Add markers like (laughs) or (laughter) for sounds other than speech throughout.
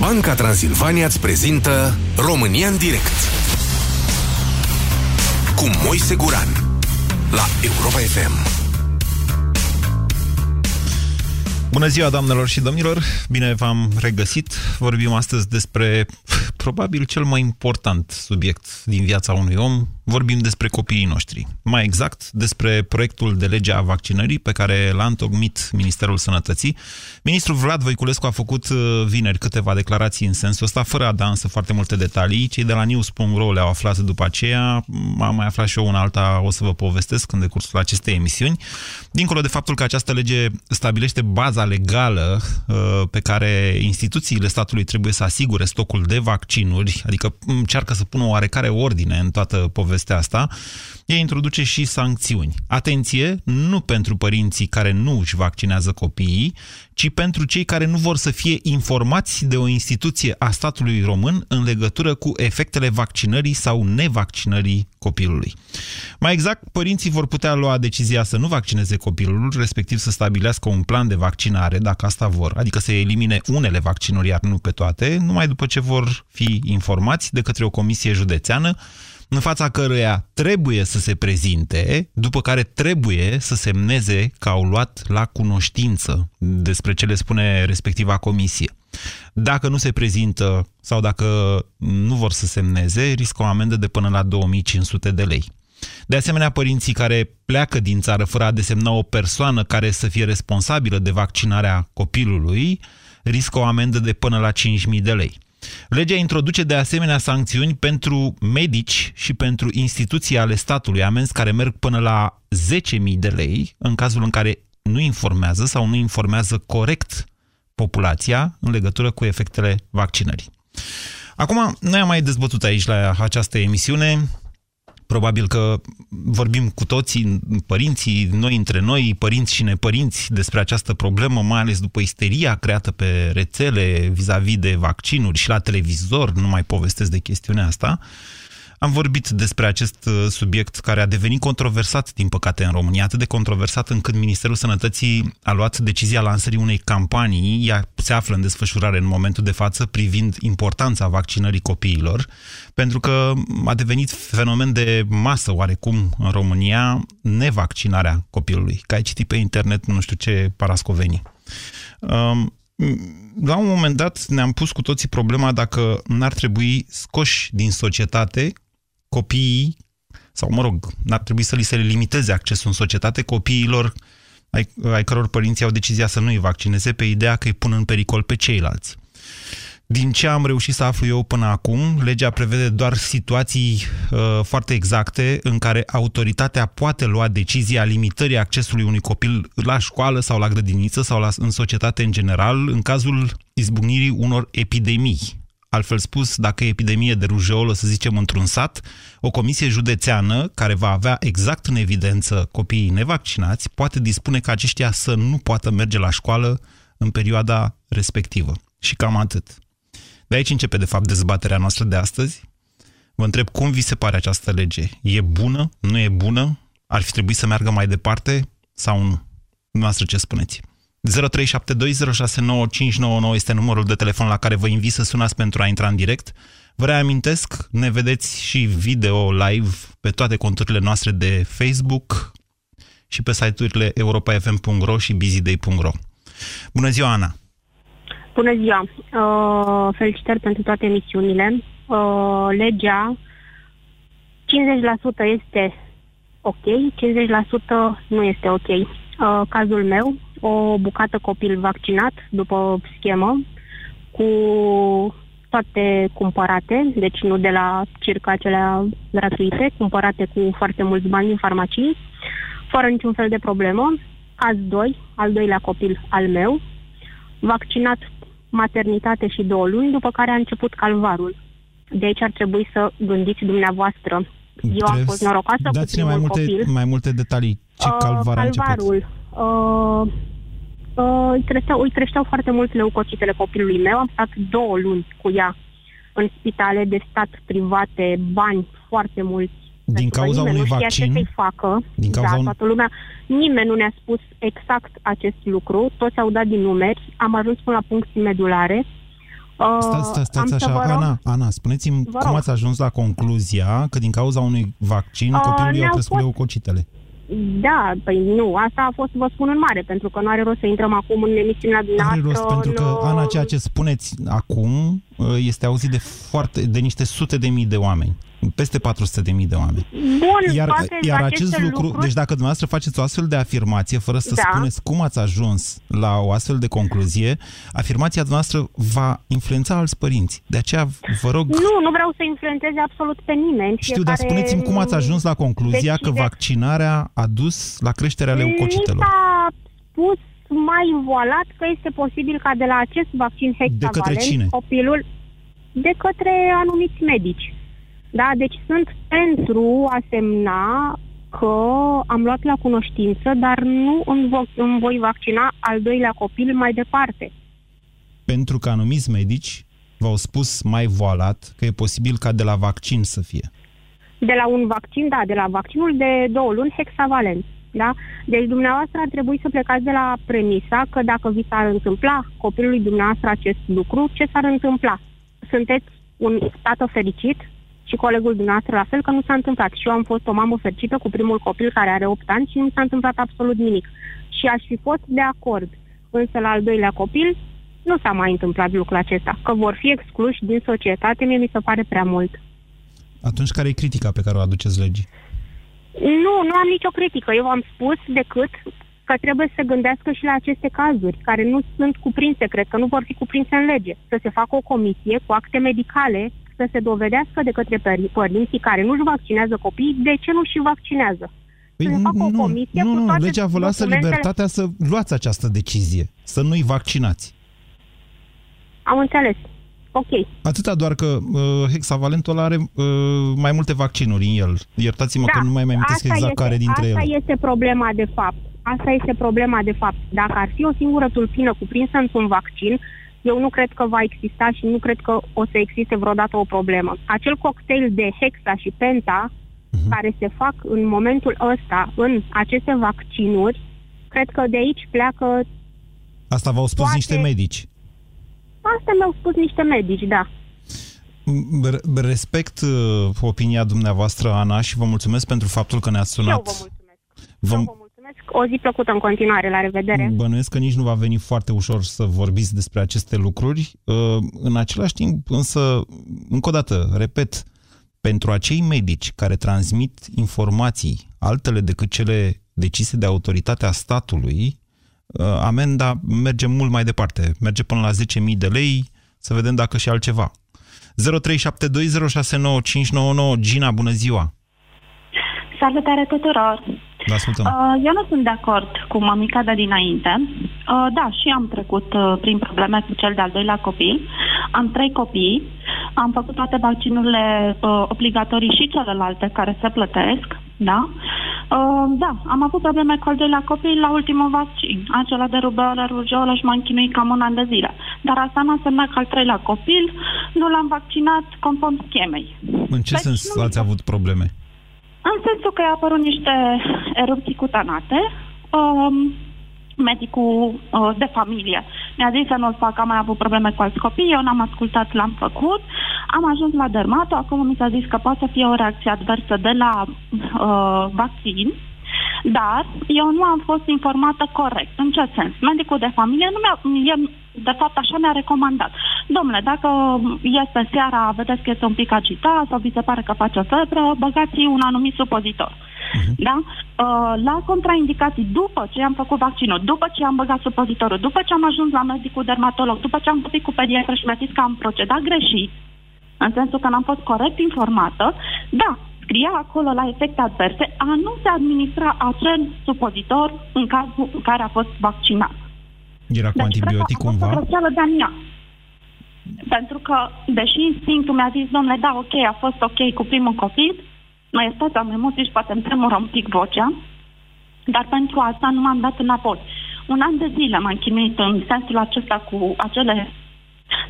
Banca Transilvania îți prezintă România în direct cu Moise Guran la Europa FM. Bună ziua, doamnelor și domnilor! Bine v-am regăsit. Vorbim astăzi despre (laughs) probabil cel mai important subiect din viața unui om. Vorbim despre copiii noștri. Mai exact, despre proiectul de lege a vaccinării pe care l-a întocmit Ministerul Sănătății. Ministrul Vlad Voiculescu a făcut uh, vineri câteva declarații în sensul ăsta, fără a da însă foarte multe detalii. Cei de la news.ro le-au aflat după aceea. Am mai aflat și eu una alta, o să vă povestesc în decursul acestei emisiuni. Dincolo de faptul că această lege stabilește baza legală uh, pe care instituțiile statului trebuie să asigure stocul de vaccinuri, adică încearcă să pună oarecare ordine în toată povestea asta, ea introduce și sancțiuni. Atenție, nu pentru părinții care nu își vaccinează copiii, ci pentru cei care nu vor să fie informați de o instituție a statului român în legătură cu efectele vaccinării sau nevaccinării copilului. Mai exact, părinții vor putea lua decizia să nu vaccineze copilul, respectiv să stabilească un plan de vaccinare, dacă asta vor, adică să elimine unele vaccinuri, iar nu pe toate, numai după ce vor fi informați de către o comisie județeană în fața căruia trebuie să se prezinte, după care trebuie să semneze că au luat la cunoștință despre ce le spune respectiva comisie. Dacă nu se prezintă sau dacă nu vor să semneze, riscă o amendă de până la 2500 de lei. De asemenea, părinții care pleacă din țară fără a desemna o persoană care să fie responsabilă de vaccinarea copilului, riscă o amendă de până la 5.000 de lei. Legea introduce de asemenea sancțiuni pentru medici și pentru instituții ale statului, amenzi care merg până la 10.000 de lei în cazul în care nu informează sau nu informează corect populația în legătură cu efectele vaccinării. Acum, noi am mai dezbătut aici la această emisiune Probabil că vorbim cu toții, părinții, noi între noi, părinți și nepărinți, despre această problemă, mai ales după isteria creată pe rețele vis-a-vis -vis de vaccinuri și la televizor, nu mai povestesc de chestiunea asta. Am vorbit despre acest uh, subiect care a devenit controversat, din păcate, în România, atât de controversat încât Ministerul Sănătății a luat decizia lansării unei campanii, ea se află în desfășurare în momentul de față, privind importanța vaccinării copiilor, pentru că a devenit fenomen de masă, oarecum, în România, nevaccinarea copilului. Că ai citit pe internet nu știu ce parascovenii. Um, la un moment dat ne-am pus cu toții problema dacă n-ar trebui scoși din societate copiii, sau mă rog, n-ar trebui să li se limiteze accesul în societate copiilor ai, ai căror părinții au decizia să nu-i vaccineze pe ideea că îi pun în pericol pe ceilalți. Din ce am reușit să aflu eu până acum, legea prevede doar situații uh, foarte exacte în care autoritatea poate lua decizia limitării accesului unui copil la școală sau la grădiniță sau la, în societate în general, în cazul izbucnirii unor epidemii Altfel spus, dacă e epidemie de rujeolă, să zicem, într-un sat, o comisie județeană, care va avea exact în evidență copiii nevaccinați, poate dispune ca aceștia să nu poată merge la școală în perioada respectivă. Și cam atât. De aici începe, de fapt, dezbaterea noastră de astăzi. Vă întreb cum vi se pare această lege. E bună? Nu e bună? Ar fi trebuit să meargă mai departe? Sau nu? Noastră ce spuneți? 0372069599 este numărul de telefon la care vă invit să sunați pentru a intra în direct. Vă reamintesc, ne vedeți și video live pe toate conturile noastre de Facebook și pe site-urile europafm.ro și busyday.ro. Bună ziua, Ana! Bună ziua! Uh, felicitări pentru toate emisiunile. Uh, legea 50% este ok, 50% nu este ok. Uh, cazul meu, o bucată copil vaccinat după schemă cu toate cumpărate, deci nu de la circa acelea gratuite, cumpărate cu foarte mulți bani în farmacii, fără niciun fel de problemă. Azi doi, al doilea copil al meu, vaccinat maternitate și două luni, după care a început calvarul. De aici ar trebui să gândiți dumneavoastră. Eu am fost norocoasă cu primul mai multe, copil. mai multe detalii. Ce calvar uh, calvarul, uh, uh, îi, creșteau, îi creșteau foarte mult leucocitele copilului meu. Am stat două luni cu ea în spitale de stat private, bani foarte mulți. Din cauza unui nu vaccin? ce să facă. Din cauza da, un... toată lumea. Nimeni nu ne-a spus exact acest lucru. Toți au dat din numeri. Am ajuns până la puncții medulare. Uh, Stați, stați, stați am să așa, vă rog- Ana, Ana, spuneți-mi Vă cum rog. ați ajuns la concluzia că din cauza unui vaccin Uh, copilului au ne-au crescut fost- leucocitele? Da, păi nu, asta a fost, vă spun în mare, pentru că nu are rost să intrăm acum în emisiunea Are dumneavoastră. rost, pentru că, nu- Ana, ceea ce spuneți acum uh, este auzit de foarte, de niște sute de mii de oameni. Peste 400 de mii de oameni. Bun, Iar, toate iar aceste acest lucru, lucruri, deci dacă dumneavoastră faceți o astfel de afirmație, fără să Da. spuneți cum ați ajuns la o astfel de concluzie, afirmația noastră va influența alți părinți. De aceea vă rog, Nu, nu vreau să influențeze absolut pe nimeni. știu, dar Fiecare- spuneți-mi cum ați ajuns la concluzia că decide- vaccinarea a dus la creșterea Mi leucocitelor. s-a spus mai voalat că este posibil ca de la acest vaccin hexavalent către cine? copilul de către anumiți medici. Da, deci sunt pentru a semna că am luat la cunoștință, dar nu îmi voi, îmi voi vaccina al doilea copil mai departe. Pentru că anumiți medici v-au spus mai voalat că e posibil ca de la vaccin să fie. De la un vaccin, da, de la vaccinul de două luni hexavalent. Da? Deci dumneavoastră ar trebui să plecați de la premisa că dacă vi s-ar întâmpla copilului dumneavoastră acest lucru, ce s-ar întâmpla? Sunteți un tată fericit și colegul dumneavoastră la fel că nu s-a întâmplat. Și eu am fost o mamă fericită cu primul copil care are 8 ani și nu s-a întâmplat absolut nimic. Și aș fi fost de acord. Însă la al doilea copil nu s-a mai întâmplat lucrul acesta. Că vor fi excluși din societate, mie mi se pare prea mult. Atunci care e critica pe care o aduceți legii? Nu, nu am nicio critică. Eu am spus decât că trebuie să se gândească și la aceste cazuri, care nu sunt cuprinse, cred că nu vor fi cuprinse în lege. Să se facă o comisie cu acte medicale, să se dovedească de către pări- părinții care nu-și vaccinează copiii, de ce nu și vaccinează. Păi Să se facă o nu, comisie nu, cu nu, toate legea vă lasă documentele. libertatea să luați această decizie, să nu-i vaccinați. Am înțeles. Ok. Atâta doar că uh, hexavalentul ăla are uh, mai multe vaccinuri în el. Iertați-mă că nu mai mai amintesc Da, asta exact este, care dintre asta ele. este problema de fapt. Asta este problema de fapt. Dacă ar fi o singură tulpină cuprinsă într-un vaccin, eu nu cred că va exista și nu cred că o să existe vreodată o problemă. Acel cocktail de hexa și penta Mhm. care se fac în momentul ăsta în aceste vaccinuri, cred că de aici pleacă... Asta v-au spus toate- niște medici. Asta mi-au spus niște medici, da. R- Respect uh, opinia dumneavoastră, Ana, și vă mulțumesc pentru faptul că ne-ați Și eu sunat. vă mulțumesc. Vă- Eu vă mulțumesc. O zi plăcută în continuare. La revedere. Bănuiesc că nici nu va veni foarte ușor să vorbiți despre aceste lucruri. Uh, În același timp, însă, încă o dată, repet, pentru acei medici care transmit informații altele decât cele decise de autoritatea statului, uh, amenda merge mult mai departe. Merge până la 10.000 de lei, să vedem dacă și altceva. 0372069599 Gina, bună ziua! Salutare tuturor! Vă ascultăm. Uh, Eu nu sunt de acord cu mămica de dinainte. Uh, Da, și am trecut uh, prin probleme cu cel de-al doilea copil. Am trei copii. Am făcut toate vaccinurile uh, obligatorii și celelalte care se plătesc. Da? Uh, Da, am avut probleme cu al doilea copil la ultimul vaccin. Acela de rubeolă, rujeolă și m-am chinuit cam un an de zile. Dar asta nu înseamnă că al treilea copil nu l-am vaccinat conform schemei. În ce deci sens nu- ați avut probleme? În sensul că au apărut niște erupții cutanate. Um, medicul uh, de familie mi-a zis să nu-l fac, am mai avut probleme cu alți copii, eu n-am ascultat, l-am făcut. Am ajuns la dermato, acum mi s-a zis că poate să fie o reacție adversă de la uh, vaccin, dar eu nu am fost informată corect. În ce sens? Medicul de familie nu mi-a, e, de fapt așa mi-a recomandat. Domnule, dacă este seara, vedeți că este un pic agitat sau vi se pare că face febră, băgați un anumit supozitor. Da? Uh, la contraindicații, după ce am făcut vaccinul, după ce am băgat supozitorul, după ce am ajuns la medicul dermatolog, după ce am vorbit cu pediatră și mi-a zis că am procedat greșit, în sensul că n-am fost corect informată, da, scria acolo la efecte adverse a nu se administra acel supozitor în cazul în care a fost vaccinat. Era cu Deci, antibiotic cred că a fost o cumva? greșeală de-a mea. Pentru că, deși instinctul mi-a zis, domnule, da, ok, a fost ok cu primul copil, mai stați, am emoții și poate îmi tremură un pic vocea, dar pentru asta nu m-am dat înapoi. Un an de zile m-am chinuit în sensul acesta cu acele...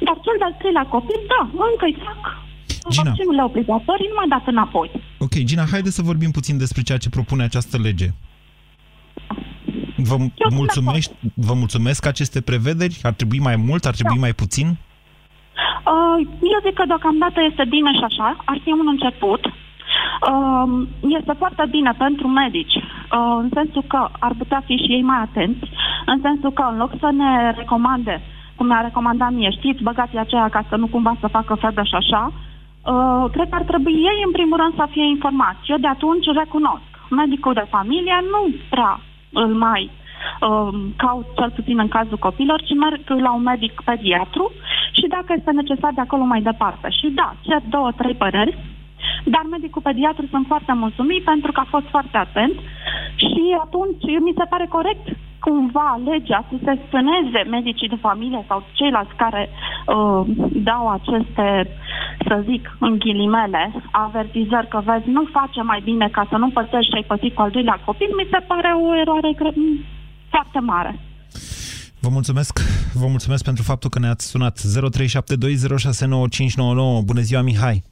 Dar cel de-al treilea copil, da, încă îi fac Gina. vaccinurile obligatorii, nu m-am dat înapoi. Ok, Gina, haide să vorbim puțin despre ceea ce propune această lege. Vă, sunt mulțumești, vă mulțumesc aceste prevederi? Ar trebui mai mult? Ar trebui Da. mai puțin? Uh, eu zic că deocamdată este bine și așa, ar fi un început. Uh, este foarte bine pentru medici, uh, în sensul că ar putea fi și ei mai atenți, în sensul că în loc să ne recomande, cum mi-a recomandat mie, știți, băgați aceea ca să nu cumva să facă febră și așa, uh, cred că ar trebui ei în primul rând să fie informați. Eu de atunci recunosc, medicul de familie nu prea îl mai uh, caut cel puțin în cazul copilor, ci merg la un medic pediatru și dacă este necesar de acolo mai departe. Și da, cer două, trei păreri, dar medicul pediatru sunt foarte mulțumit pentru că a fost foarte atent și atunci mi se pare corect cumva legea să se spâneze medicii de familie sau ceilalți care uh, dau aceste, să zic, în ghilimele, avertizări că vezi, nu face mai bine ca să nu pățești și ai pățit cu al doilea copil, mi se pare o eroare cred, foarte mare. Vă mulțumesc. Vă mulțumesc pentru faptul că ne-ați sunat. 0372069599. Bună ziua, Mihai.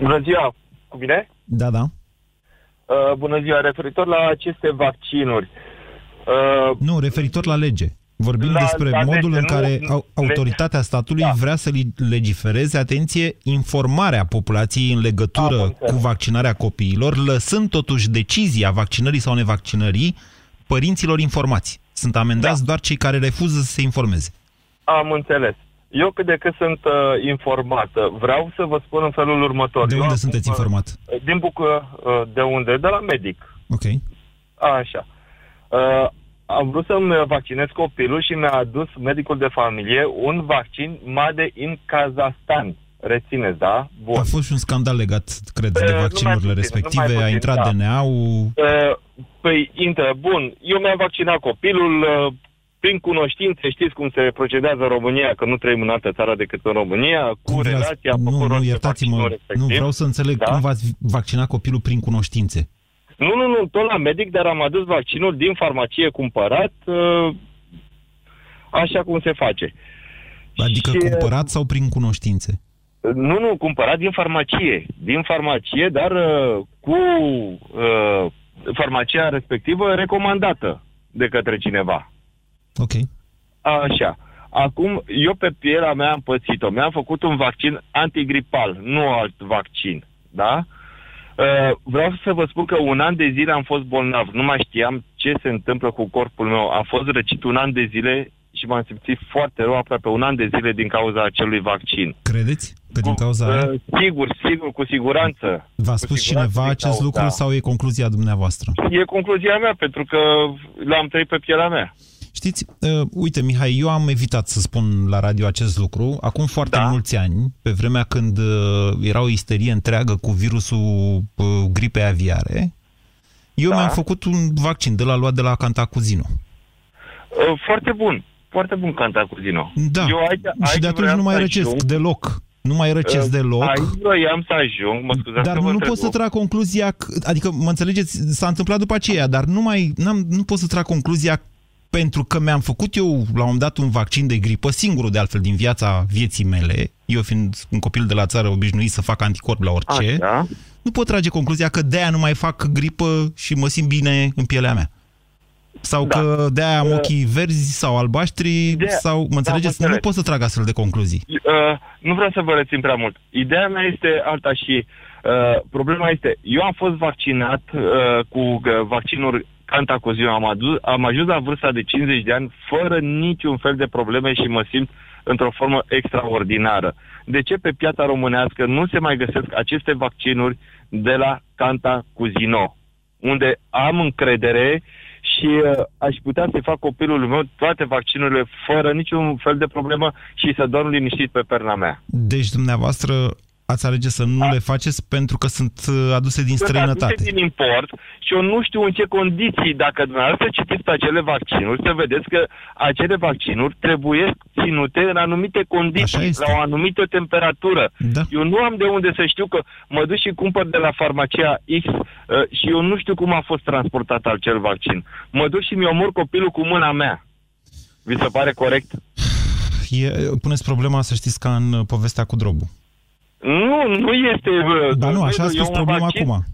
Bună ziua. Cu bine? Da, da. Uh, bună ziua. Referitor la aceste vaccinuri. Uh, nu, referitor la lege. Vorbim la, despre la modul lege, în care nu, autoritatea statului da. vrea să legifereze, atenție, informarea populației în legătură da, cu vaccinarea copiilor, lăsând totuși decizia vaccinării sau nevaccinării părinților informați. Sunt amendați da. doar cei care refuză să se informeze. Am înțeles. Eu cât de cât sunt uh, informat, vreau să vă spun în felul următor. De unde Eu sunteți acum, informat? Din Bucă, uh, de unde? De la medic. Ok. Așa. Uh, am vrut să-mi vaccinez copilul și mi-a adus medicul de familie un vaccin Made in Kazahstan. Rețineți, da? Bun. A fost și un scandal legat, cred, de uh, vaccinurile puțin, respective. Puțin, a intrat da. DNA-ul... Uh, păi, intră, bun. Eu mi-am vaccinat copilul, uh, prin cunoștințe, știți cum se procedează în România, că nu trăim în altă țară decât în România, cu cum relația Nu, nu, iertați-mă, nu vreau să înțeleg da? cum v-ați vaccinat copilul prin cunoștințe. Nu, nu, nu, tot la medic, dar am adus vaccinul din farmacie cumpărat, uh, așa cum se face. Adică și, cumpărat sau prin cunoștințe? Nu, nu, cumpărat din farmacie. Din farmacie, dar uh, cu uh, farmacia respectivă recomandată de către cineva. Ok. Așa. Acum, eu pe pielea mea am pățit-o. Mi-am făcut un vaccin antigripal, nu alt vaccin. Da? Uh, vreau să vă spun că un an de zile am fost bolnav. Nu mai știam ce se întâmplă cu corpul meu. A fost răcit un an de zile și m-am simțit foarte rău aproape un an de zile din cauza acelui vaccin. Credeți că din cauza aia? Uh, sigur, sigur, cu siguranță. V-a spus siguranță cineva acest cauza. lucru sau e concluzia dumneavoastră? E concluzia mea, pentru că l-am trăit pe pielea mea. Știți, uh, uite, Mihai, eu am evitat să spun la radio acest lucru acum foarte da. mulți ani, pe vremea când uh, era o isterie întreagă cu virusul uh, gripei aviare. Eu da. mi-am făcut un vaccin de la luat de la Cantacuzino. Uh, foarte bun, foarte bun Cantacuzino. Da, eu aici, aici și de atunci nu mai răcesc ajung. deloc. Nu mai răcesc uh, deloc. Aici am să ajung, mă scuzați Dar nu pot să trag concluzia, adică mă înțelegeți, s-a întâmplat după aceea, dar nu mai, n-am, nu pot să trag concluzia pentru că mi-am făcut eu la un moment dat un vaccin de gripă, singurul de altfel din viața vieții mele, eu fiind un copil de la țară obișnuit să fac anticorp la orice, Așa. nu pot trage concluzia că de-aia nu mai fac gripă și mă simt bine în pielea mea. Sau da. că de-aia am uh, ochii verzi sau albaștri, ideea, sau, mă da, înțelegeți? Da, nu pot să trag astfel de concluzii. Uh, nu vreau să vă rețin prea mult. Ideea mea este alta și uh, problema este, eu am fost vaccinat uh, cu uh, vaccinuri Cantacuzino. Am, adus, am ajuns la vârsta de 50 de ani fără niciun fel de probleme și mă simt într-o formă extraordinară. De ce pe piața românească nu se mai găsesc aceste vaccinuri de la Cantacuzino, unde am încredere și uh, aș putea să fac copilul meu toate vaccinurile fără niciun fel de problemă și să dorm liniștit pe perna mea. Deci dumneavoastră ați alege să nu da. le faceți pentru că sunt uh, aduse din sunt străinătate. Aduse din import și eu nu știu în ce condiții, dacă dumneavoastră citiți pe acele vaccinuri, să vedeți că acele vaccinuri trebuie ținute în anumite condiții, la o anumită temperatură. Da. Eu nu am de unde să știu că mă duc și cumpăr de la farmacia X uh, și eu nu știu cum a fost transportat acel vaccin. Mă duc și mi-omor copilul cu mâna mea. Vi se pare corect? E, puneți problema, să știți, ca în povestea cu drobul. Nu, nu este... Dar nu, așa a spus problema vaccin, acum.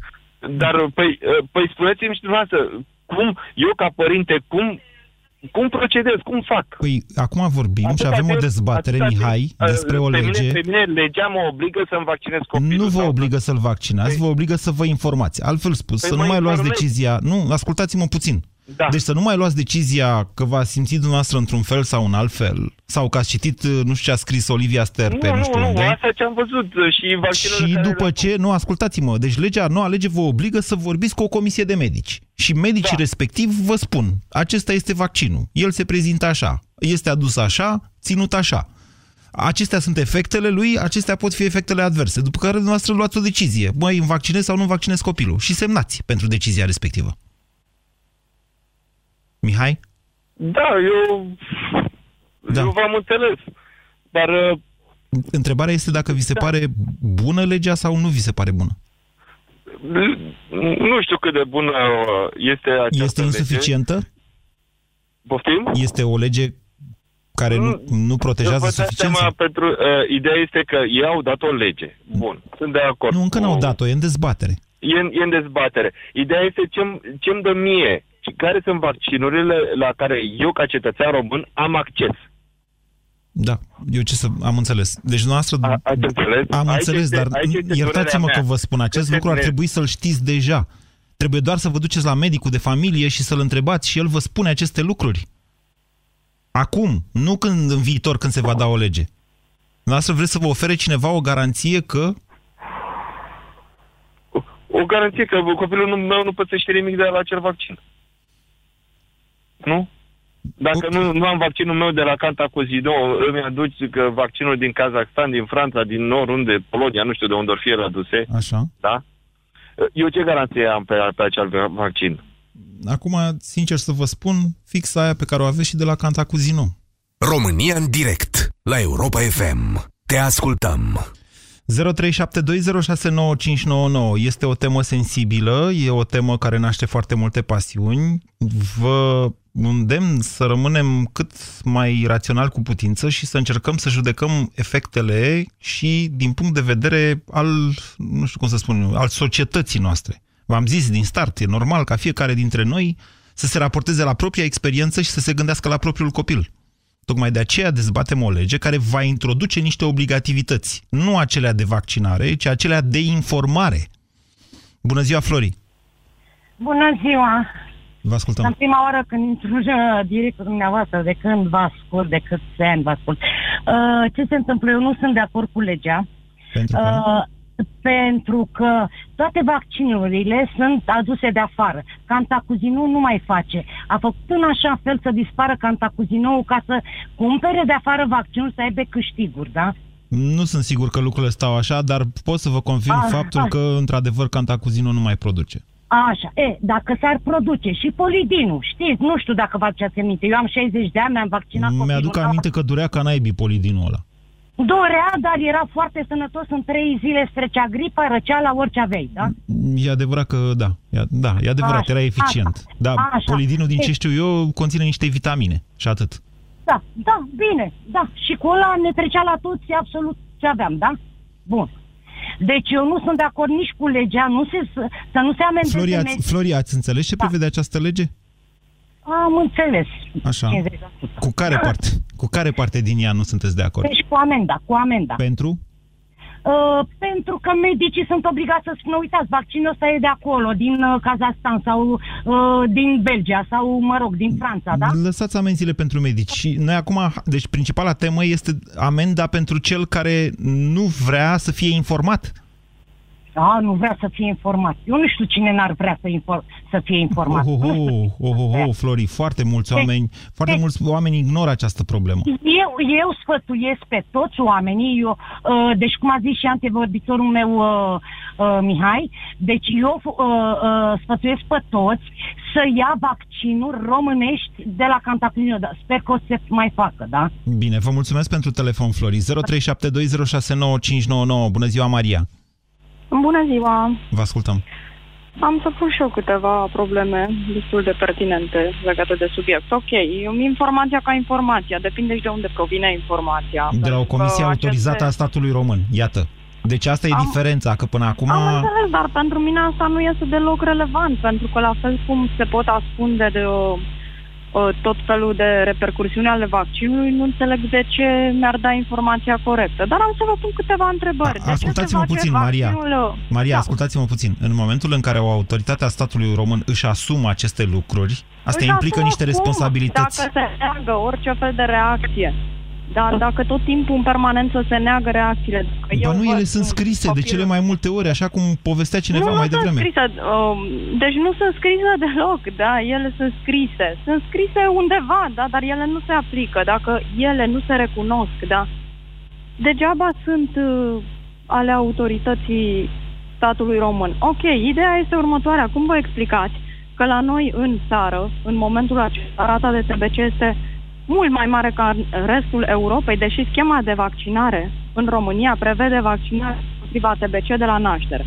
Dar, păi, păi spuneți-mi și dumneavoastră, cum, eu ca părinte, cum Cum procedez? Cum fac? Păi, acum vorbim Atâta și avem o timp- dezbatere, atâta timp, Mihai, uh, despre o pe lege. Mine, pe mine legea mă obligă să-mi vaccinez copilul. Nu vă sau- obligă să-l vaccinați, Păi- vă obligă să vă informați. Altfel spus, Păi să mă nu mai luați informez. decizia... Nu, ascultați-mă puțin. Da. Deci să nu mai luați decizia că v-a simțit dumneavoastră într-un fel sau în alt fel, sau că ați citit, nu știu ce a scris Olivia Ster pe nu, nu, știu nu, unde. asta ce am văzut uh, și vaccinurile Și care după le- ce, nu, ascultați-mă, deci legea, noua lege vă obligă să vorbiți cu o comisie de medici. Și medicii Da. respectiv vă spun, acesta este vaccinul, el se prezintă așa, este adus așa, ținut așa. Acestea sunt efectele lui, acestea pot fi efectele adverse. După care dumneavoastră luați o decizie. Măi, îmi vaccinez sau nu vaccinez copilul. Și semnați pentru decizia respectivă. Mihai? Da, eu... Da. Eu v-am înțeles. Dar uh, Întrebarea este dacă vi se pare bună legea sau nu vi se pare bună. nu știu cât de bună uh, este această Este lege. insuficientă? Poftim? Este o lege care nu, nu protejează Vă dați suficient? seama, sau- pentru, uh, ideea este că ei au dat o lege. Bun, sunt de acord. Nu, încă cu- n-au dat-o, e în dezbatere. E în, e în dezbatere. Ideea este ce-mi, ce-mi dă mie și care sunt vaccinurile la care eu, ca cetățean român, am acces. Da, eu ce să... Am înțeles. Deci noastră... A, ați înțeles? Am Aici înțeles, este- dar aici este iertați-mă durerea că mea. vă spun, acest Este lucru ar ne- trebui să-l știți deja. Trebuie doar să vă duceți la medicul de familie și să-l întrebați și el vă spune aceste lucruri. Acum, nu când în viitor când se va da o lege. Noastră vreți să vă ofere cineva o garanție că... O garanție că copilul nu- meu nu pățește nimic de la acel vaccin. Nu? Dacă Ok. nu, nu am vaccinul meu de la Cantacuzino, îmi aduci că vaccinul din Kazakhstan, din Franța, din oriunde, Polonia, nu știu de unde or fi el aduse, Așa. da? Eu ce garanție am pe, pe acel vaccin? Acum, sincer să vă spun, fix aia pe care o aveți și de la Cantacuzino. România în direct la Europa FM. Te ascultăm. 0372069599 este o temă sensibilă, e o temă care naște foarte multe pasiuni. Vă îndemn să rămânem cât mai rațional cu putință și să încercăm să judecăm efectele și din punct de vedere al, nu știu cum să spun eu, al societății noastre. V-am zis din start, e normal ca fiecare dintre noi să se raporteze la propria experiență și să se gândească la propriul copil. Tocmai de aceea dezbatem o lege care va introduce niște obligativități, nu acelea de vaccinare, ci acelea de informare. Bună ziua, Flori! Bună ziua! Vă În ascultăm. prima oară când intru în uh, directul dumneavoastră, de când vă ascult, de câți ani vă ascult, uh, ce se întâmplă? Eu nu sunt de acord cu legea, Pentru că... uh, pentru că toate vaccinurile sunt aduse de afară. Cantacuzino nu mai face. A făcut în așa fel să dispară Cantacuzino ca să cumpere de afară vaccinul, să aibă câștiguri, da? Nu sunt sigur că lucrurile stau așa, dar pot să vă confirm Ah, faptul ah. că, într-adevăr, Cantacuzino nu mai produce. Așa, e, dacă s-ar produce și polidinul, știți, nu știu dacă vă aduceți aminte, eu am 60 de ani, mi-am vaccinat copilul. Mi-aduc la- aminte că durea ca naibii polidinul ăla. Dorea, dar era foarte sănătos, în trei zile îți trecea gripa, răceala, orice aveai, da? E adevărat că, da, e, da, e adevărat, Așa, era eficient. așa, Da, așa. polidinul, din ce Ei. știu eu, conține niște vitamine și atât. Da, da, bine, da. Și cu ăla ne trecea la toți absolut ce aveam, da? Bun. Deci eu nu sunt de acord nici cu legea, nu se, să nu se amendeze... Flori, ați, medici. Flori, ați înțeles ce Da. prevede această lege? Am înțeles. Așa. 50%. Cu care parte? Cu care parte din ea nu sunteți de acord? Deci cu amenda, cu amenda. Pentru? Uh, pentru că medicii sunt obligați să spună, uitați, vaccinul ăsta e de acolo, din uh, Kazahstan sau uh, din Belgia sau, mă rog, din Franța, da? Lăsați amenziile pentru medici. Și noi acum, deci principala temă este amenda pentru cel care nu vrea să fie informat. A, nu vrea să fie informat. Eu nu știu cine n-ar vrea să, infor- să fie informat. Oh, oh, Nu știu. oh, oh, oh, oh, Flori, foarte mulți oameni, foarte mulți oameni ignoră această problemă. Eu, eu sfătuiesc pe toți oamenii, eu, uh, deci cum a zis și antevorbitorul meu uh, uh, Mihai, deci eu uh, uh, sfătuiesc pe toți să ia vaccinuri românești de la Cantaclinio. Da, sper că o să se mai facă, da? Bine, vă mulțumesc pentru telefon, Flori. 0372069599. Bună ziua, Maria. Bună ziua! Vă ascultăm. Am să pun și eu câteva probleme destul de pertinente legate de subiect. Ok, informația ca informația, depinde și de unde provine informația. De la o Pentru că comisie autorizată a aceste- statului român. Iată. Deci asta e Am- diferența, că până acum... Am înțeles, dar pentru mine asta nu este deloc relevant, pentru că la fel cum se pot ascunde de o uh, tot felul de repercursiuni ale vaccinului, nu înțeleg de ce mi-ar da informația corectă. Dar am să vă pun câteva întrebări. A, ascultați-mă puțin, Maria. Vaccinul... Maria, da. ascultați-mă puțin. În momentul în care o autoritate a statului român își asumă aceste lucruri, asta își implică niște cum? responsabilități. Dacă se neagă orice fel de reacție dar dacă tot timpul în permanență se neagă reacțiile... Ba nu, ele sunt scrise copil... de cele mai multe ori, așa cum povestea cineva nu, mai nu devreme. Scrise, uh, deci nu sunt scrise deloc, da, ele sunt scrise. Sunt scrise undeva, da, dar ele nu se aplică, dacă ele nu se recunosc, da. Degeaba sunt uh, ale autorității statului român. Ok, ideea este următoarea. Cum vă explicați că la noi în țară, în momentul acesta, rata de TBC este mult mai mare ca în restul Europei, deși schema de vaccinare în România prevede vaccinarea împotriva TBC de la naștere.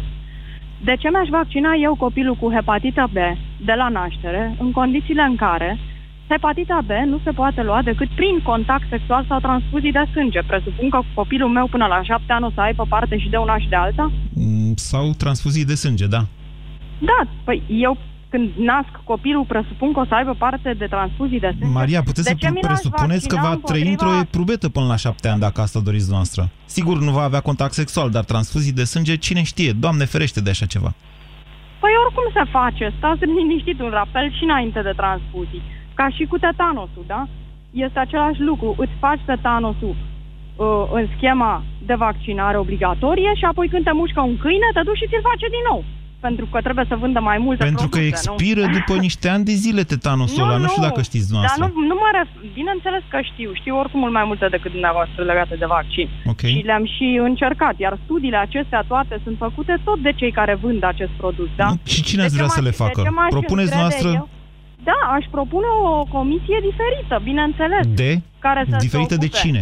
De ce mi-aș vaccina eu copilul cu hepatită B de la naștere, în condițiile în care hepatita B nu se poate lua decât prin contact sexual sau transfuzii de sânge? Presupun că copilul meu până la șapte ani o să aibă parte și de una și de alta? Mm, sau transfuzii de sânge, da. Da, păi eu când nasc copilul, presupun că o să aibă parte de transfuzii de sânge. Maria, puteți de să presupuneți că va împotriva... trăi într-o eprubetă până la șapte ani, dacă asta doriți noastră. Sigur, nu va avea contact sexual, dar transfuzii de sânge, cine știe? Doamne ferește de așa ceva. Păi oricum se face. Stați liniștit un rapel și înainte de transfuzii. Ca și cu tetanosul, da? Este același lucru. Îți faci tetanosul uh, în schema de vaccinare obligatorie și apoi când te mușcă un câine, te duci și ți-l face din nou pentru că trebuie să vândă mai multe Pentru produse, că expiră nu? (laughs) după niște ani de zile tetanosul ăla, nu, nu știu dacă știți dumneavoastră. Dar nu, nu mă ref... Bineînțeles că știu, știu oricum mult mai multe decât dumneavoastră legate de vaccin. Okay. Și le-am și încercat, iar studiile acestea toate sunt făcute tot de cei care vând acest produs, da? Nu, și cine ați vrea să le facă? Propuneți noastră? Eu? Da, aș propune o comisie diferită, bineînțeles. De? Care să diferită de cine?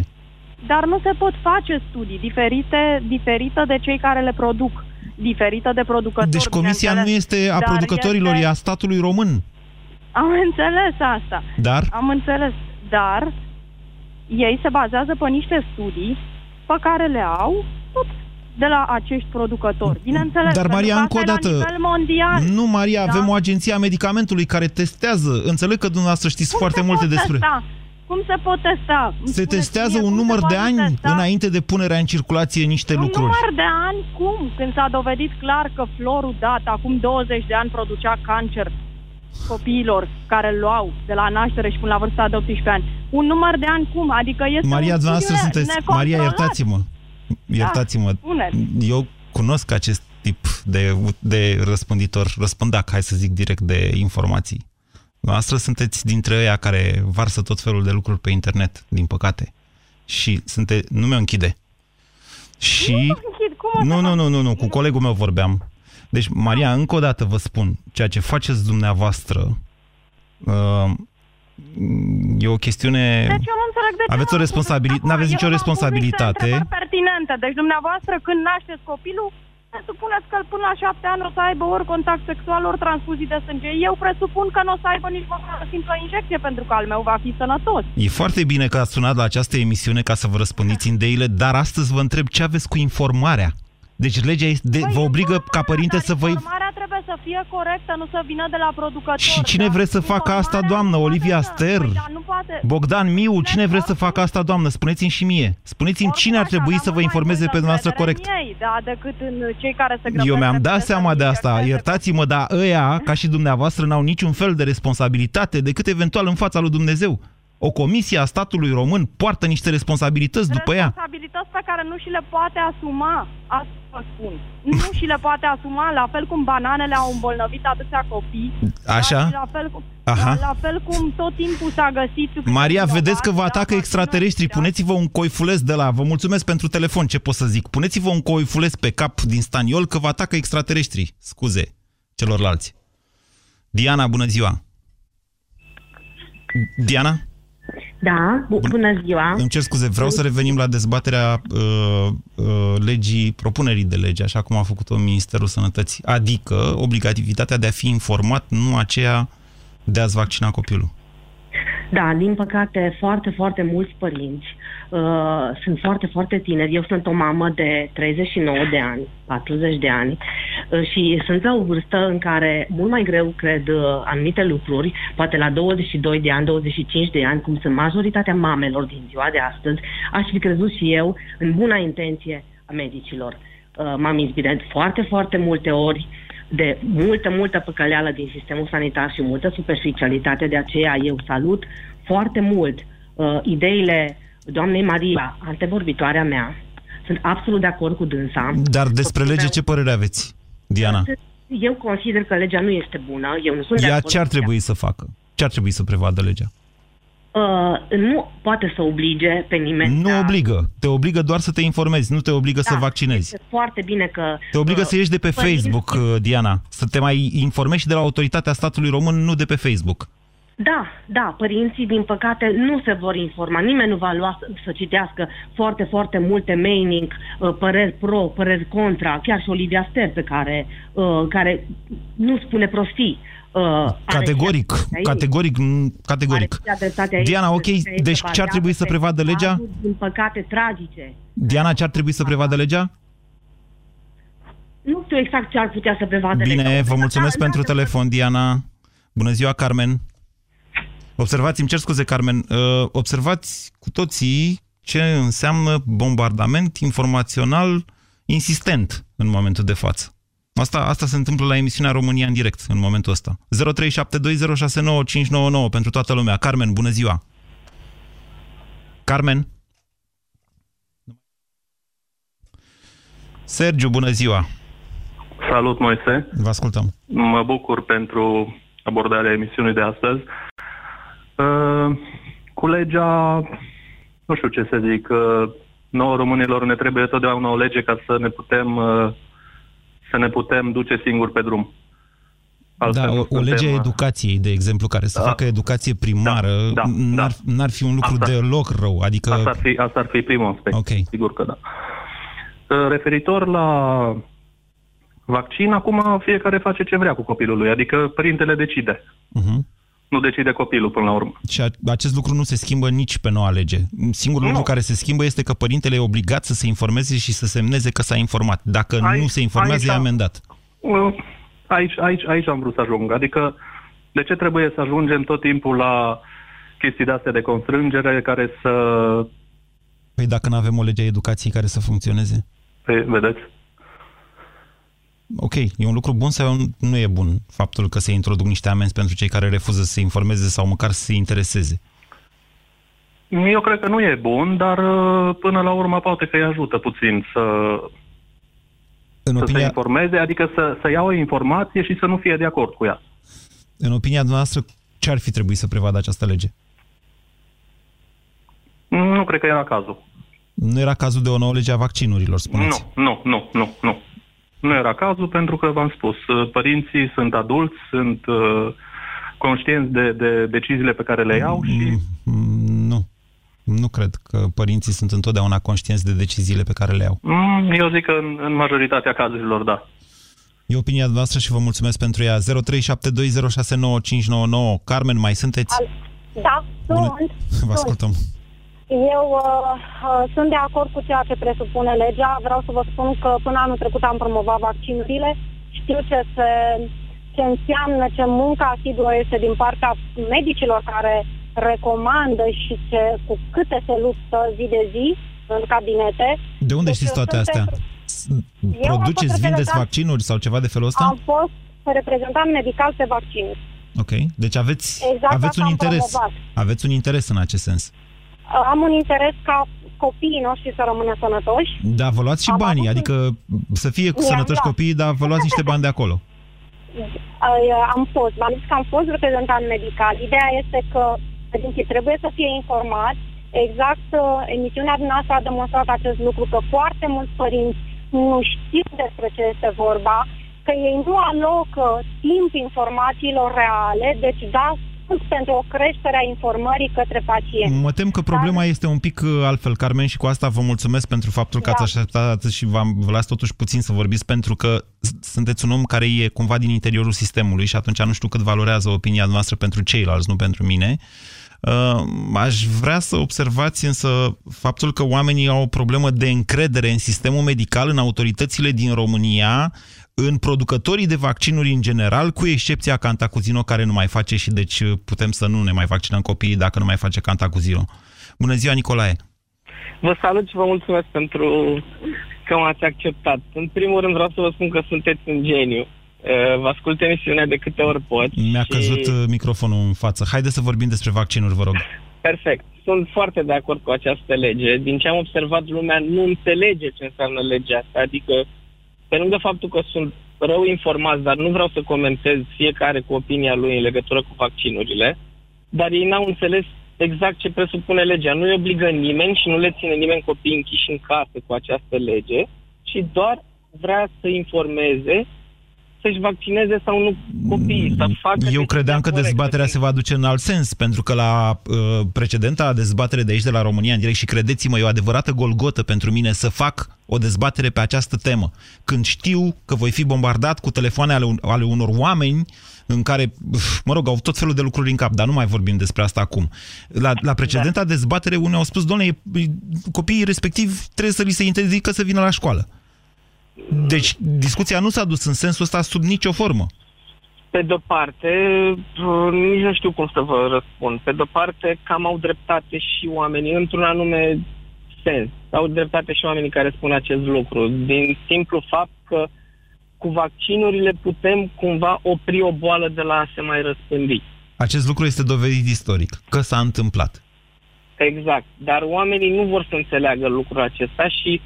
Dar nu se pot face studii diferite, diferită de cei care le produc diferită de producători. Deci comisia nu este a producătorilor, este... e a statului român. Am înțeles asta. Dar? Am înțeles. Dar ei se bazează pe niște studii pe care le au tot de la acești producători. Bineînțeles, Dar Maria, încă o dată, mondial. nu, Maria, da? avem o agenție a medicamentului care testează. Înțeleg că dumneavoastră știți Cum foarte multe despre... Testa? Cum se pot testa? Se testează un număr de ani testa? înainte de punerea în circulație niște un lucruri. Un număr de ani? Cum? Când s-a dovedit clar că florul dat acum 20 de ani producea cancer copiilor care îl luau de la naștere și până la vârsta de 18 ani. Un număr de ani cum? Adică este Maria, dumneavoastră sunteți... Maria, iertați-mă. Da, iertați-mă. Da, Eu cunosc acest tip de, de răspânditor, răspândac, hai să zic direct, de informații. Noastră sunteți dintre ăia care varsă tot felul de lucruri pe internet, din păcate. Și sunte... nu mi-o închide. Și... Nu, închid, cum nu, nu, nu, nu, nu, cu colegul meu vorbeam. Deci, Maria, încă o dată vă spun, ceea ce faceți dumneavoastră uh, e o chestiune... Deci eu nu înțeleg de ce aveți o responsabilitate, nu aveți nicio responsabilitate. pertinente. Deci dumneavoastră când nașteți copilul, presupuneți că până la șapte ani o să aibă ori contact sexual, ori transfuzii de sânge. Eu presupun că nu o să aibă nici măcar o simplă injecție, pentru că al meu va fi sănătos. E foarte bine că ați sunat la această emisiune ca să vă răspândiți ideile, dar astăzi vă întreb ce aveți cu informarea. Deci legea este de, păi vă obligă ca părinte să vă... Informarea trebuie să fie corectă, nu să vină de la producător. Și cine vrea să facă asta, doamnă? Olivia Ster? Păi, da, poate... Bogdan Miu, cine vrea să facă asta, doamnă? Spuneți-mi și mie. Spuneți-mi cine ar trebui să vă informeze pe dumneavoastră corect. Ei, da, decât în cei care se Eu mi-am dat seama de asta. Iertați-mă, dar ăia, ca și dumneavoastră, n-au niciun fel de responsabilitate decât eventual în fața lui Dumnezeu o comisie a statului român poartă niște responsabilități după ea. Responsabilități pe care nu și le poate asuma, asta vă spun. Nu și le poate asuma, la fel cum bananele au îmbolnăvit atâția copii. Așa? Da? La, fel cum, Aha. La, la fel cum tot timpul s-a găsit... Maria, vedeți că vă atacă extraterestrii. Puneți-vă un coifuleț de la... Vă mulțumesc pentru telefon, ce pot să zic. Puneți-vă un coifuleț pe cap din staniol că vă atacă extraterestrii. Scuze celorlalți. Diana, bună ziua! Diana? Da, bu- bună ziua. Îmi cer scuze, vreau să revenim la dezbaterea uh, uh, legii, propunerii de lege, așa cum a făcut-o Ministerul Sănătății. Adică obligativitatea de a fi informat, nu aceea de a-ți vaccina copilul. Da, din păcate, foarte, foarte mulți părinți uh, sunt foarte, foarte tineri. Eu sunt o mamă de 39 de ani, 40 de ani. uh, și sunt la o vârstă în care mult mai greu cred uh, anumite lucruri, poate la 22 de ani, 25 de ani, cum sunt majoritatea mamelor din ziua de astăzi, aș fi crezut și eu în buna intenție a medicilor. Uh, m-am inspirat foarte, foarte multe ori de multă, multă păcăleală din sistemul sanitar și multă superficialitate, de aceea eu salut foarte mult uh, ideile doamnei Maria, antevorbitoarea mea, sunt absolut de acord cu dânsa. Dar despre lege ce părere aveți, Diana? Eu consider că legea nu este bună. Eu nu sunt Ea de acord ce ar cu trebui să facă? Ce ar trebui să prevadă legea? Uh, nu poate să oblige pe nimeni. Nu să- obligă. Te obligă doar să te informezi, nu te obligă să Da, vaccinezi. Este foarte bine că... Te obligă uh, să ieși de pe părinții- Facebook, uh, Diana. Să te mai informezi și de la autoritatea statului român, nu de pe Facebook. Da, da, părinții, din păcate, nu se vor informa. Nimeni nu va lua să, să citească foarte, foarte multe mailing, uh, păreri pro, păreri contra, chiar și Olivia Ster, pe care, uh, care nu spune prostii. Uh, are Categoric, și dreptatea ei. categoric, m, categoric. Are și dreptatea ei. Diana, ok, Dreptatea ei deci se ce ar trebui să bazează pe prevadă legea? cazuri, Din păcate, tragice. Diana, ce ar trebui să prevadă legea? Nu știu exact ce ar putea să prevadă Bine, legea. vă mulțumesc Da, pentru da, telefon, Diana. Bună ziua, Carmen. Observați, îmi cer scuze, Carmen, uh, observați cu toții ce înseamnă bombardament informațional insistent în momentul de față. Asta, asta se întâmplă la emisiunea România în direct în momentul ăsta. 0372069599 pentru toată lumea. Carmen, bună ziua! Carmen? Sergiu, bună ziua! Salut, Moise. Vă ascultăm. Mă bucur pentru abordarea emisiunii de astăzi. Uh, cu legea, nu știu ce să zic, uh, nouă românilor ne trebuie totdeauna o lege ca să ne putem, uh, să ne putem duce singuri pe drum. Altfel Da, nu o, o suntem, lege a uh, educației, de exemplu, care să Da. facă educație primară, Da, da, n-ar, n-ar fi un lucru Asta- deloc rău. Adică, Asta ar fi, asta ar fi primul aspect. Ok. Sigur că da. Uh, Referitor la vaccin, acum fiecare face ce vrea cu copilul lui, adică părintele decide. uh-huh. Nu decide copilul până la urmă. și a, acest lucru nu se schimbă nici pe noua lege. Singurul Nu. lucru care se schimbă este că părintele e obligat să se informeze și să semneze că s-a informat. Dacă Aici- nu se informează, aici- e amendat. Uh, Aici, aici, aici am vrut să ajung. Adică, de ce trebuie să ajungem tot timpul la chestii de-astea de constrângere care să... Păi dacă nu avem o lege a educației care să funcționeze? Păi, vedeți? Ok, e un lucru bun sau nu e bun faptul că se introduc niște amenzi pentru cei care refuză să se informeze sau măcar să se intereseze? Eu cred că nu e bun, dar uh, până la urmă poate că îi ajută puțin să, În să se opinia, informeze, adică să, să ia o informație și să nu fie de acord cu ea. în opinia noastră, ce ar fi trebuit să prevadă această lege? Nu cred că era cazul. Nu era cazul de o nouă lege a vaccinurilor, spuneți. Nu, nu, nu, nu, nu. Nu era cazul pentru că, v-am spus, uh, părinții sunt adulți, sunt uh, conștienți de, de deciziile pe care le iau și... Mm, Nu. Nu cred că părinții sunt întotdeauna conștienți de deciziile pe care le iau. Mm, Eu zic că în, în majoritatea cazurilor, da. E opinia noastră și vă mulțumesc pentru ea. 0372069599. Carmen, mai sunteți? Da, Bună. sunt. (laughs) Vă ascultăm. Eu uh, uh, sunt de acord cu ceea ce presupune legea. Vreau să vă spun că până anul trecut am promovat vaccinurile. Știu ce, se, ce înseamnă, ce muncă asiduă este din partea medicilor care recomandă și ce, cu câte se luptă zi de zi în cabinete. De unde Deci știți eu toate sunt astea? pentru- S- am Produceți, fost vindeți reprezentant- vaccinuri sau ceva de felul ăsta? Am fost reprezentant medical pe vaccinuri. Ok. Deci aveți, Exact aveți asta un am interes. promovat. Aveți un interes în acest sens. Am un interes ca copiii noștri să rămână sănătoși. Da, vă luați și Am banii, avut- adică să fie Mi-am sănătoși luat. copiii, dar vă luați niște bani de acolo. Ai, Am fost, v-am zis că am fost reprezentant medical. Ideea este că părinții trebuie să fie informați. Exact, uh, emisiunea dumneavoastră a demonstrat acest lucru, că foarte mulți părinți nu știu despre ce este vorba, că ei nu alocă timp informațiilor reale, deci da, sunt pentru o creștere a informării către pacient. Mă tem că problema este un pic uh, altfel, Carmen, și cu asta vă mulțumesc pentru faptul că Da. ați așteptat atât și v-am, vă las totuși puțin să vorbiți, pentru că s- sunteți un om care e cumva din interiorul sistemului și atunci nu știu cât valorează opinia noastră pentru ceilalți, nu pentru mine. Uh, aș vrea să observați însă faptul că oamenii au o problemă de încredere în sistemul medical, în autoritățile din România, în producătorii de vaccinuri în general, cu excepția Cantacuzino, care nu mai face și deci putem să nu ne mai vaccinăm copiii dacă nu mai face Cantacuzino. Bună ziua, Nicolae! Vă salut și vă mulțumesc pentru că m-ați acceptat. În primul rând vreau să vă spun că sunteți un geniu. Uh, vă ascult emisiunea de câte ori pot. Mi-a și... căzut uh, microfonul în față. Haideți să vorbim despre vaccinuri, vă rog. Perfect. Sunt foarte de acord cu această lege. Din ce am observat, lumea nu înțelege ce înseamnă legea asta. Adică, pe lângă faptul că sunt rău informați, dar nu vreau să comentez fiecare cu opinia lui în legătură cu vaccinurile, dar ei n-au înțeles exact ce presupune legea. Nu îi obligă nimeni și nu le ține nimeni copii închiși în casă cu această lege, ci doar vrea să informeze să-și vaccineze sau nu copiii, să facă... Eu credeam că dezbaterea se va duce în alt sens, pentru că la uh, precedenta dezbatere de aici, de la România în direct, și credeți-mă, e o adevărată golgotă pentru mine să fac o dezbatere pe această temă. Când știu că voi fi bombardat cu telefoane ale, ale unor oameni în care, mă rog, au tot felul de lucruri în cap, dar nu mai vorbim despre asta acum. La, la precedenta da. dezbatere, unii au spus, doamne, copiii respectiv trebuie să li se interzică să vină la școală. Deci discuția nu s-a dus în sensul ăsta sub nicio formă. Pe de-o parte, nici nu știu cum să vă răspund. Pe de-o parte, cam au dreptate și oamenii într-un anume sens. Au dreptate și oamenii care spun acest lucru. Din simplu fapt că cu vaccinurile putem cumva opri o boală de la a se mai răspândi. Acest lucru este dovedit istoric, că s-a întâmplat. Exact. Dar oamenii nu vor să înțeleagă lucrul acesta și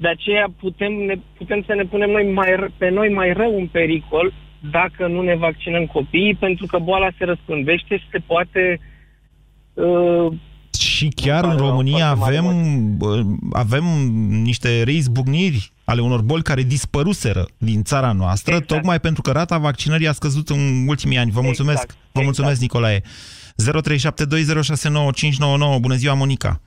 de aceea putem, ne, putem să ne punem noi mai, pe noi mai rău în pericol dacă nu ne vaccinăm copiii, pentru că boala se răspândește și se poate... Uh, și chiar în România avem, avem niște reizbucniri ale unor boli care dispăruseră din țara noastră, exact. tocmai pentru că rata vaccinării a scăzut în ultimii ani. Vă mulțumesc, exact. vă mulțumesc, exact. Nicolae. 0372069599. Bună ziua, Monica!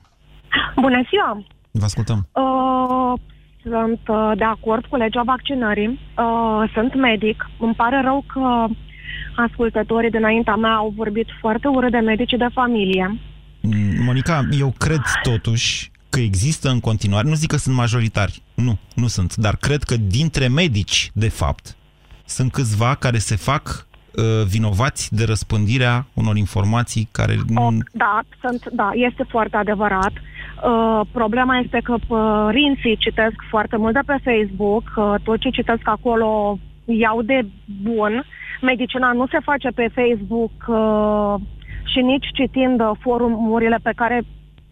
Bună ziua! Vă ascultăm. Uh, sunt uh, de acord cu legea vaccinării. Uh, sunt medic. Îmi pare rău că ascultătorii dinaintea mea au vorbit foarte urât de medici de familie. Mm, Monica, eu cred totuși că există în continuare, nu zic că sunt majoritari, nu, nu sunt, dar cred că dintre medici, de fapt, sunt câțiva care se fac uh, vinovați de răspândirea unor informații care... O, da, sunt, da, este foarte adevărat. Uh, problema este că părinții citesc foarte mult de pe Facebook, uh, tot ce citesc acolo iau de bun. Medicina nu se face pe Facebook uh, și nici citind uh, forumurile pe care,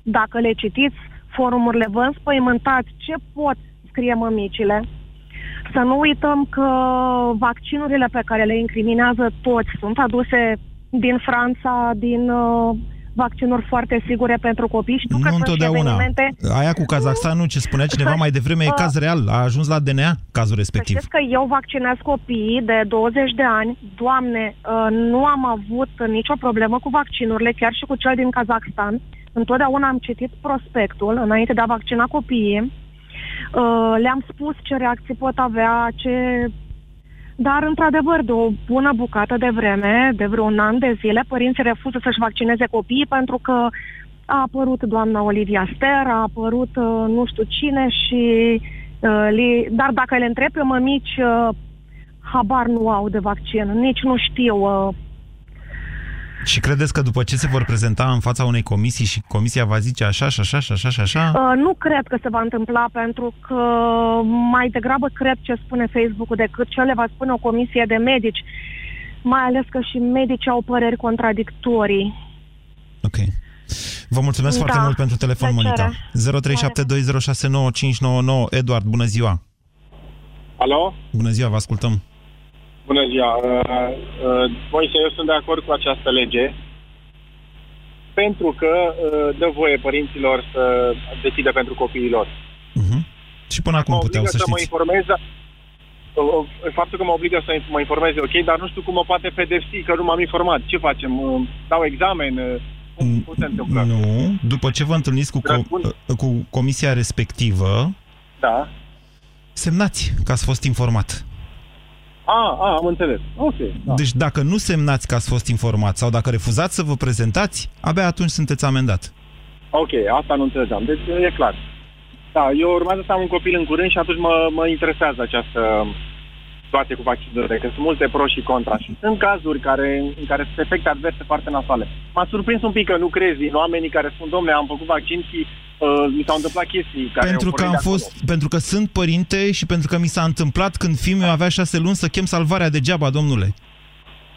dacă le citiți, forumurile vă înspăimântați ce pot scrie mămicile. Să nu uităm că vaccinurile pe care le incriminează toți sunt aduse din Franța, din uh, vaccinuri foarte sigure pentru copii. Știu nu că întotdeauna. Evenimente... Aia cu Kazakhstanul, ce spunea cineva mai devreme, e uh, caz real. A ajuns la DNA cazul respectiv. Să că eu vaccinez copiii de 20 de ani. Doamne, uh, nu am avut nicio problemă cu vaccinurile, chiar și cu cel din Kazakhstan. Întotdeauna am citit prospectul înainte de a vaccina copiii. Uh, le-am spus ce reacții pot avea, ce dar, într-adevăr, de o bună bucată de vreme, de vreun an de zile, părinții refuză să-și vaccineze copiii pentru că a apărut doamna Olivia Ster, a apărut uh, nu știu cine și... Uh, li... Dar dacă le întreb pe mămici, uh, habar nu au de vaccin, nici nu știu uh, și credeți că după ce se vor prezenta în fața unei comisii și comisia va zice așa și așa și așa și așa? Uh, nu cred că se va întâmpla pentru că mai degrabă cred ce spune Facebook-ul decât ce le va spune o comisie de medici. Mai ales că și medicii au păreri contradictorii. Ok. Vă mulțumesc da. foarte mult pentru telefon, Monica. 0372069599. Eduard, bună ziua! Alo? Bună ziua, vă ascultăm. Bună ziua. Uh, uh, Moise, eu sunt de acord cu această lege pentru că uh, dă voie părinților să decidă pentru copiii lor. Uh-huh. Și până acum puteau să, să știți. Mă informez, faptul că mă obligă să mă informeze, ok, dar nu știu cum mă poate pedepsi, că nu m-am informat. Ce facem? Dau examen? Cum, mm, cum se întâmplă? Nu. După ce vă întâlniți cu, co- cu comisia respectivă, da. semnați că ați fost informat. A, a, am înțeles. Ok. Da. Deci dacă nu semnați că ați fost informat sau dacă refuzați să vă prezentați, abia atunci sunteți amendat. Ok, asta nu înțelegeam. Deci e clar. Da, eu urmează să am un copil în curând și atunci mă, mă interesează această situație cu vaccinurile, că sunt multe pro și contra. Și sunt cazuri care, în care sunt efecte adverse foarte nasoale. M-a surprins un pic că nu crezi în oamenii care spun, domnule, am făcut vaccin și uh, mi s-au întâmplat chestii care Pentru au că, am pornit de fost, acolo. pentru că sunt părinte și pentru că mi s-a întâmplat când fiul meu avea șase luni să chem salvarea degeaba, domnule.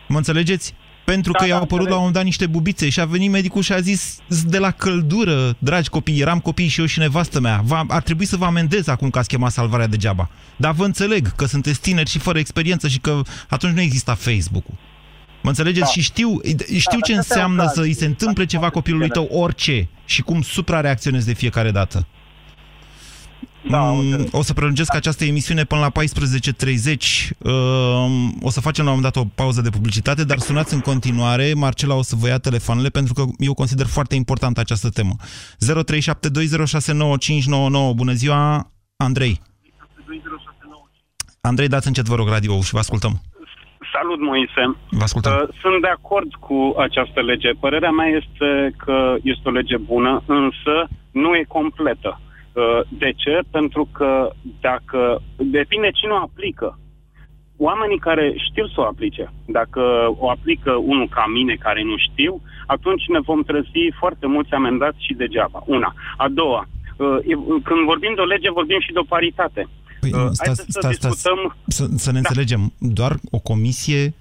Mă înțelegeți? Pentru Da, că da, i-au apărut la un moment dat niște bubițe și a venit medicul și a zis "S de la căldură, dragi copii, eram copii și eu și nevastă mea. Va, ar trebui să vă amendez acum că ați chemat salvarea degeaba. Dar vă înțeleg că sunteți tineri și fără experiență și că atunci nu exista Facebook-ul. Mă înțelegeți? Da. Și știu, știu Da, ce dar asta e un înseamnă caz. să îi se întâmple ceva copilului tău, orice, și cum suprareacționezi de fiecare dată. Da, am Mm, înțeles. o să prelungesc această emisiune până la 14.30. Um, O să facem la un moment dat o pauză de publicitate, dar sunați în continuare. Marcela o să vă ia telefoanele pentru că eu consider foarte importantă această temă. 0372069599. Bună ziua, Andrei. Andrei, dați încet, vă rog, radio și vă ascultăm. Salut, Moise. Vă ascultăm. Uh, Sunt de acord cu această lege. Părerea mea este că este o lege bună, însă nu e completă. Uh, De ce? Pentru că dacă depinde cine o aplică. Oamenii care știu să o aplice, dacă o aplică unul ca mine care nu știu, atunci ne vom trezi foarte mulți amendați și degeaba. Una. A doua, uh, e- când vorbim de o lege, vorbim și de o paritate. Păi, Uh, stați, haideți să stați, stați. discutăm Să, să ne înțelegem. Doar o comisie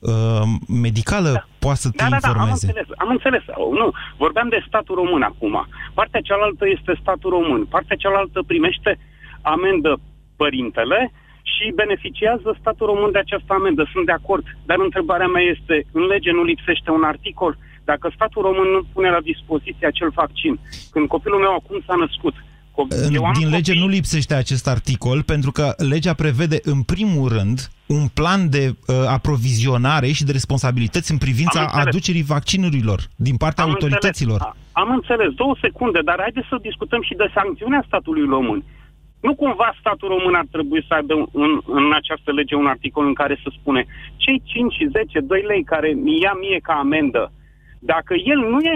uh, medicală poate să te Da, da, da, am informeze. înțeles, am înțeles. Nu, vorbeam de statul român acum. Partea cealaltă este statul român. Partea cealaltă primește amendă părintele și beneficiază statul român de această amendă. Sunt de acord. Dar întrebarea mea este, în lege nu lipsește un articol? Dacă statul român nu pune la dispoziție acel vaccin, când copilul meu acum s-a născut, co- În- eu am Din lege copii- nu lipsește acest articol, pentru că legea prevede, în primul rând, un plan de uh, aprovizionare și de responsabilități în privința Am înțeles. aducerii vaccinurilor din partea Am autorităților. Înțeles, A- am înțeles, două secunde, dar haideți să discutăm și de sancțiunea statului român. Nu cumva statul român ar trebui să aibă în, în această lege un articol în care să spune cei 5 și 10, 2 lei care mi ia mie ca amendă, dacă el nu e,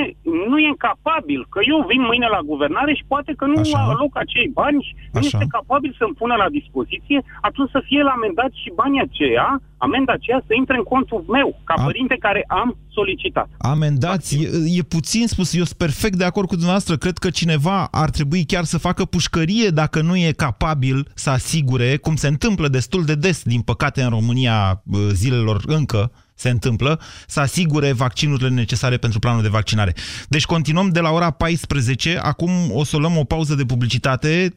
nu e capabil, că eu vin mâine la guvernare și poate că nu Așa. aloc acei bani și nu Așa. este capabil să-mi pună la dispoziție, atunci să fie la amendat și banii aceia, amenda aceea să intre în contul meu, ca A- părinte care am solicitat. Amendați, e, e puțin spus, eu sunt perfect de acord cu dumneavoastră, cred că cineva ar trebui chiar să facă pușcărie dacă nu e capabil să asigure, cum se întâmplă destul de des, din păcate, în România bă, zilelor încă, se întâmplă, să asigure vaccinurile necesare pentru planul de vaccinare. Deci continuăm de la ora 14, acum o să luăm o pauză de publicitate,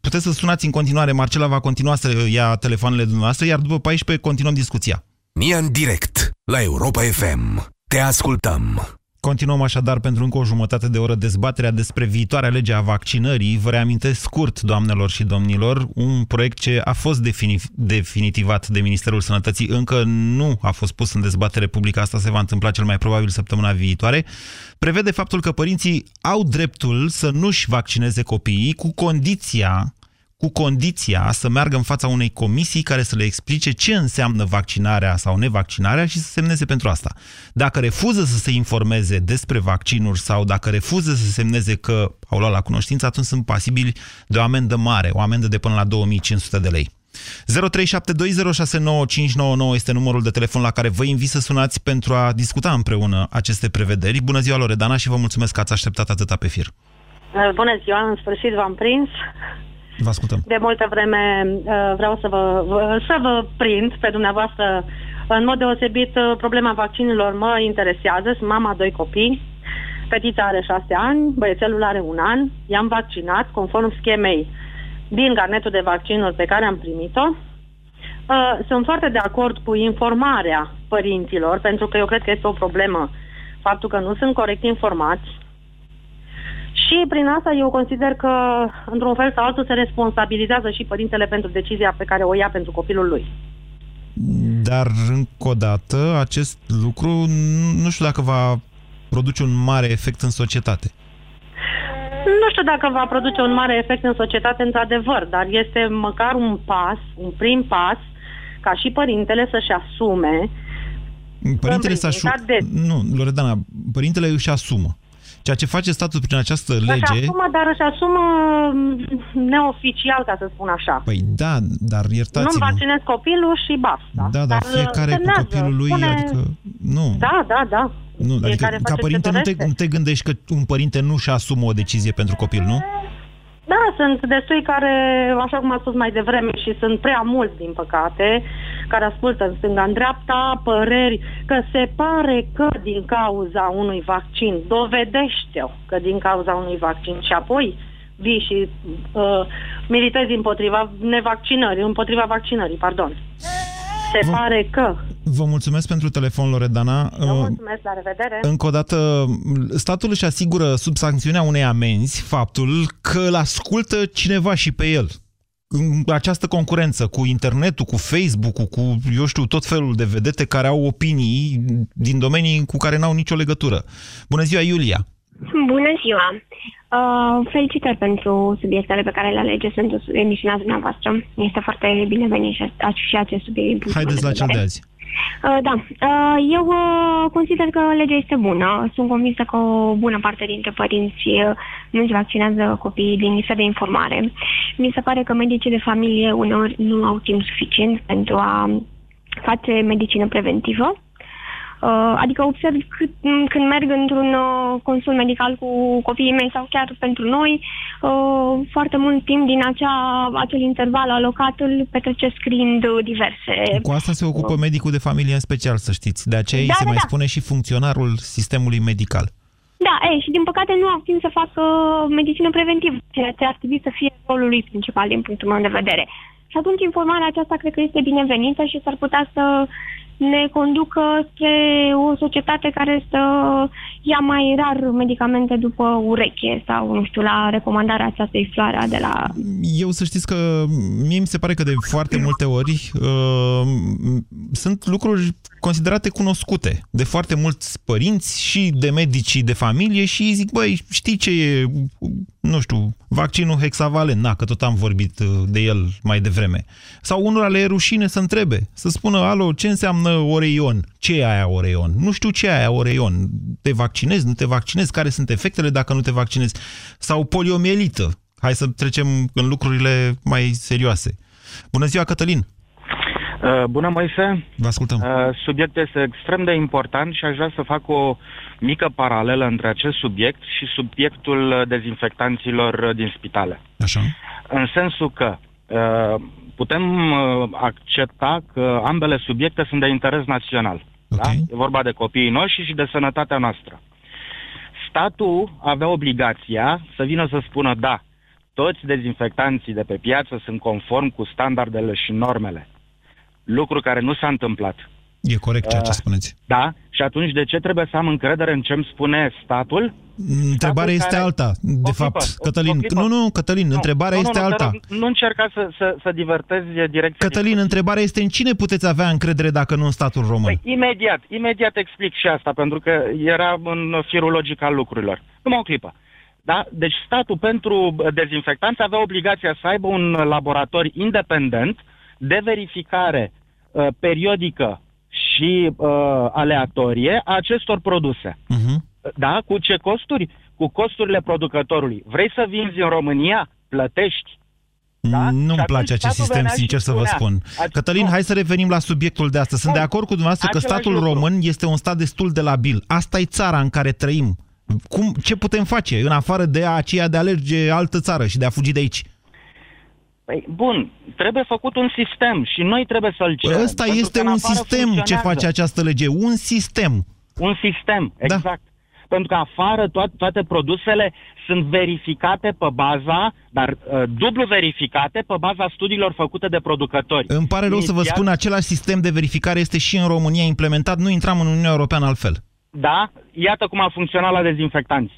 puteți să sunați în continuare, Marcela va continua să ia telefoanele dumneavoastră, iar după 14 continuăm discuția. Mia în direct la Europa FM. Te ascultăm. Continuăm așadar pentru încă o jumătate de oră dezbaterea despre viitoarea lege a vaccinării. Vă reamintesc scurt, doamnelor și domnilor, un proiect ce a fost defini- definitivat de Ministerul Sănătății, încă nu a fost pus în dezbatere publică, asta se va întâmpla cel mai probabil săptămâna viitoare, prevede faptul că părinții au dreptul să nu-și vaccineze copiii cu condiția cu condiția să meargă în fața unei comisii care să le explice ce înseamnă vaccinarea sau nevaccinarea și să semneze pentru asta. Dacă refuză să se informeze despre vaccinuri sau dacă refuză să semneze că au luat la cunoștință, atunci sunt pasibili de o amendă mare, o amendă de până la 2500 de lei. 0372069599 este numărul de telefon la care vă invit să sunați pentru a discuta împreună aceste prevederi. Bună ziua, Loredana, și vă mulțumesc că ați așteptat atâta pe fir. Uh, Bună ziua, în sfârșit v-am prins. Vă ascultăm. De multă vreme uh, vreau să vă, vă- să vă prind pe dumneavoastră. În mod deosebit, uh, problema vaccinilor mă interesează. Sunt mama a doi copii. Fetița are șase ani, băiețelul are un an. I-am vaccinat conform schemei din carnetul de vaccinuri pe care am primit-o. Uh, Sunt foarte de acord cu informarea părinților, pentru că eu cred că este o problemă faptul că nu sunt corect informați și prin asta eu consider că, într-un fel sau altul, se responsabilizează și părintele pentru decizia pe care o ia pentru copilul lui. Dar, încă o dată, acest lucru nu știu dacă va produce un mare efect în societate. Nu știu dacă va produce un mare efect în societate, într-adevăr, dar este măcar un pas, un prim pas, ca și părintele să-și asume Părintele să privința asu... de- Nu, Loredana, părintele își asumă. Ceea ce face statul prin această Își lege... asumă, dar își asumă mm, neoficial, ca să spun așa. Păi da, dar Nu-mi iertați-mă. vaccinez copilul și basta. Da, dar fiecare cu semnează, copilul lui, spune- adică... Nu. Da, da, da. Nu, adică Fiecare ca face părinte ce nu te, dorește. nu te gândești că un părinte nu-și asumă o decizie pentru copil, nu? Da, sunt destui care, așa cum a spus mai devreme, și sunt prea mulți, din păcate, care ascultă în stânga, în dreapta, păreri că se pare că din cauza unui vaccin, dovedește-o că din cauza unui vaccin și apoi vii și uh, militezi împotriva nevaccinării, împotriva vaccinării, pardon. Se Vă- pare că. Vă mulțumesc pentru telefon, Loredana. Vă Uh, mulțumesc, la revedere. Încă o dată, statul își asigură sub sancțiunea unei amenzi faptul că îl ascultă cineva și pe el. În Această concurență cu internetul, cu Facebook-ul, cu, eu știu, tot felul de vedete care au opinii din domenii cu care n-au nicio legătură. Bună ziua, Iulia! Bună ziua! Uh, felicitări pentru subiectele pe care le alegeți pentru emisiunea dumneavoastră. Este foarte binevenit și, și acest subiect. din punctul Haideți meu la de cel de vedere. azi. Uh, da, uh, eu uh, consider că legea este bună. Sunt convinsă că o bună parte dintre părinți uh, nu își vaccinează copiii din lipsă de informare. Mi se pare că medicii de familie uneori nu au timp suficient pentru a face medicină preventivă. Uh, adică observ cât, m, când merg într-un uh, consult medical cu copiii mei sau chiar pentru noi, uh, foarte mult timp din acea, acel interval alocat îl petrecesc scriind uh, diverse Cu asta se ocupă medicul de familie în special, să știți. De aceea Da, îi se da, mai da. spune și funcționarul sistemului medical. Da, ei, și din păcate nu au timp să facă medicină preventivă, ceea ce ar trebui să fie rolul lui principal din punctul meu de vedere. Și atunci informarea aceasta cred că este binevenită și s-ar putea să ne conducă spre o societate care să ia mai rar medicamente după ureche sau, nu știu, la recomandarea aceastei floarea de la... Eu să știți că mie mi se pare că de foarte multe ori uh, sunt lucruri considerate cunoscute de foarte mulți părinți și de medicii de familie și îi zic, băi, știi ce e, nu știu, vaccinul hexavalent, na, că tot am vorbit uh, de el mai devreme. Sau unora le e rușine să întrebe, să spună, alo, ce înseamnă Oreion? Ce e aia Oreion? Nu știu ce e aia Oreion. Te vaccinezi, nu te vaccinezi? Care sunt efectele dacă nu te vaccinezi? Sau poliomielită. Hai să trecem în lucrurile mai serioase. Bună ziua, Cătălin! Uh, Bună, Moise! Vă ascultăm. Uh, Subiectul este extrem de important și aș vrea să fac o mică paralelă între acest subiect și subiectul uh, dezinfectanților uh, din spitale. Așa. În sensul că uh, putem uh, accepta că ambele subiecte sunt de interes național. Da? E vorba de copiii noștri și de sănătatea noastră. Statul avea obligația să vină să spună da, toți dezinfectanții de pe piață sunt conform cu standardele și normele. Lucru care nu s-a întâmplat. E corect ceea ce Uh, spuneți. Da? Și atunci de ce trebuie să am încredere în ce îmi spune statul? Întrebarea este care- alta, de O fapt, clipă, o- Cătălin. o clipă. Nu, nu, Cătălin, întrebarea nu, este nu, nu, alta. te rog, Nu încerca să, să, să divertezi direcția. Cătălin, întrebarea este în cine puteți avea încredere dacă nu în statul român? Păi, imediat, imediat explic și asta, pentru că era în firul logic al lucrurilor. Numai o clipă. Da? Deci statul pentru dezinfectanți avea obligația să aibă un laborator independent de verificare uh, periodică și uh, aleatorie a acestor produse. Uh-huh. Da? Cu ce costuri? Cu costurile producătorului. Vrei să vinzi în România? Plătești. Da? Nu-mi Și place atunci acest statul sistem, venea și sincer să vă spunea, spun. "Ați- Cătălin, nu. hai să revenim la subiectul de astăzi. Sunt de acord cu dumneavoastră că Același statul lucru. român este un stat destul de labil. Asta e țara în care trăim. Cum, ce putem face în afară de aceea de a alerge altă țară și de a fugi de aici? Păi, bun, trebuie făcut un sistem și noi trebuie să-l cerem. Ăsta pentru este că în un afară sistem ce funcționează. face această lege. Un sistem. Un sistem, exact. Da. Pentru că afară toate, toate produsele sunt verificate pe baza, dar uh, dublu verificate pe baza studiilor făcute de producători. Îmi pare rău să vă Inițial- spun, același sistem de verificare este și în România implementat. Nu intram în Uniunea Europeană altfel. Da? Iată cum a funcționat la dezinfectanți.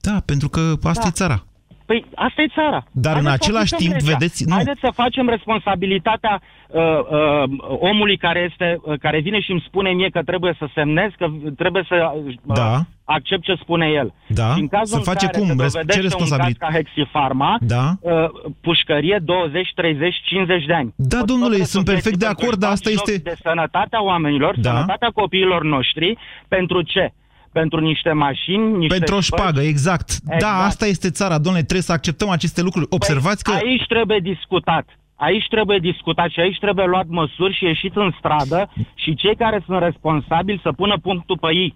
Da, pentru că asta Da. e țara. Păi asta e țara. Dar în să același aplicăm timp, vedeți- nu. Haideți să facem responsabilitatea uh, uh, omului care este, uh, care vine și îmi spune mie că trebuie să semnez, că trebuie să uh, Da. accept ce spune el. Da? Și în cazul Să în face care cum? se Res- dovedește ce un caz responsabilitate? ca Hexifarma, Da? uh, pușcărie 20, 30, 50 de ani. Da, Tot domnule, tot sunt pentru perfect de că acord, își dar fac asta joc este- de sănătatea oamenilor, Da. sănătatea copiilor noștri, pentru ce? Pentru niște mașini, niște Pentru o șpăgi? șpagă, exact. Da, Exact. asta este țara, domnule, trebuie să acceptăm aceste lucruri. Observați că... Aici trebuie discutat. Aici trebuie discutat și aici trebuie luat măsuri și ieșit în stradă și cei care sunt responsabili să pună punctul pe ei.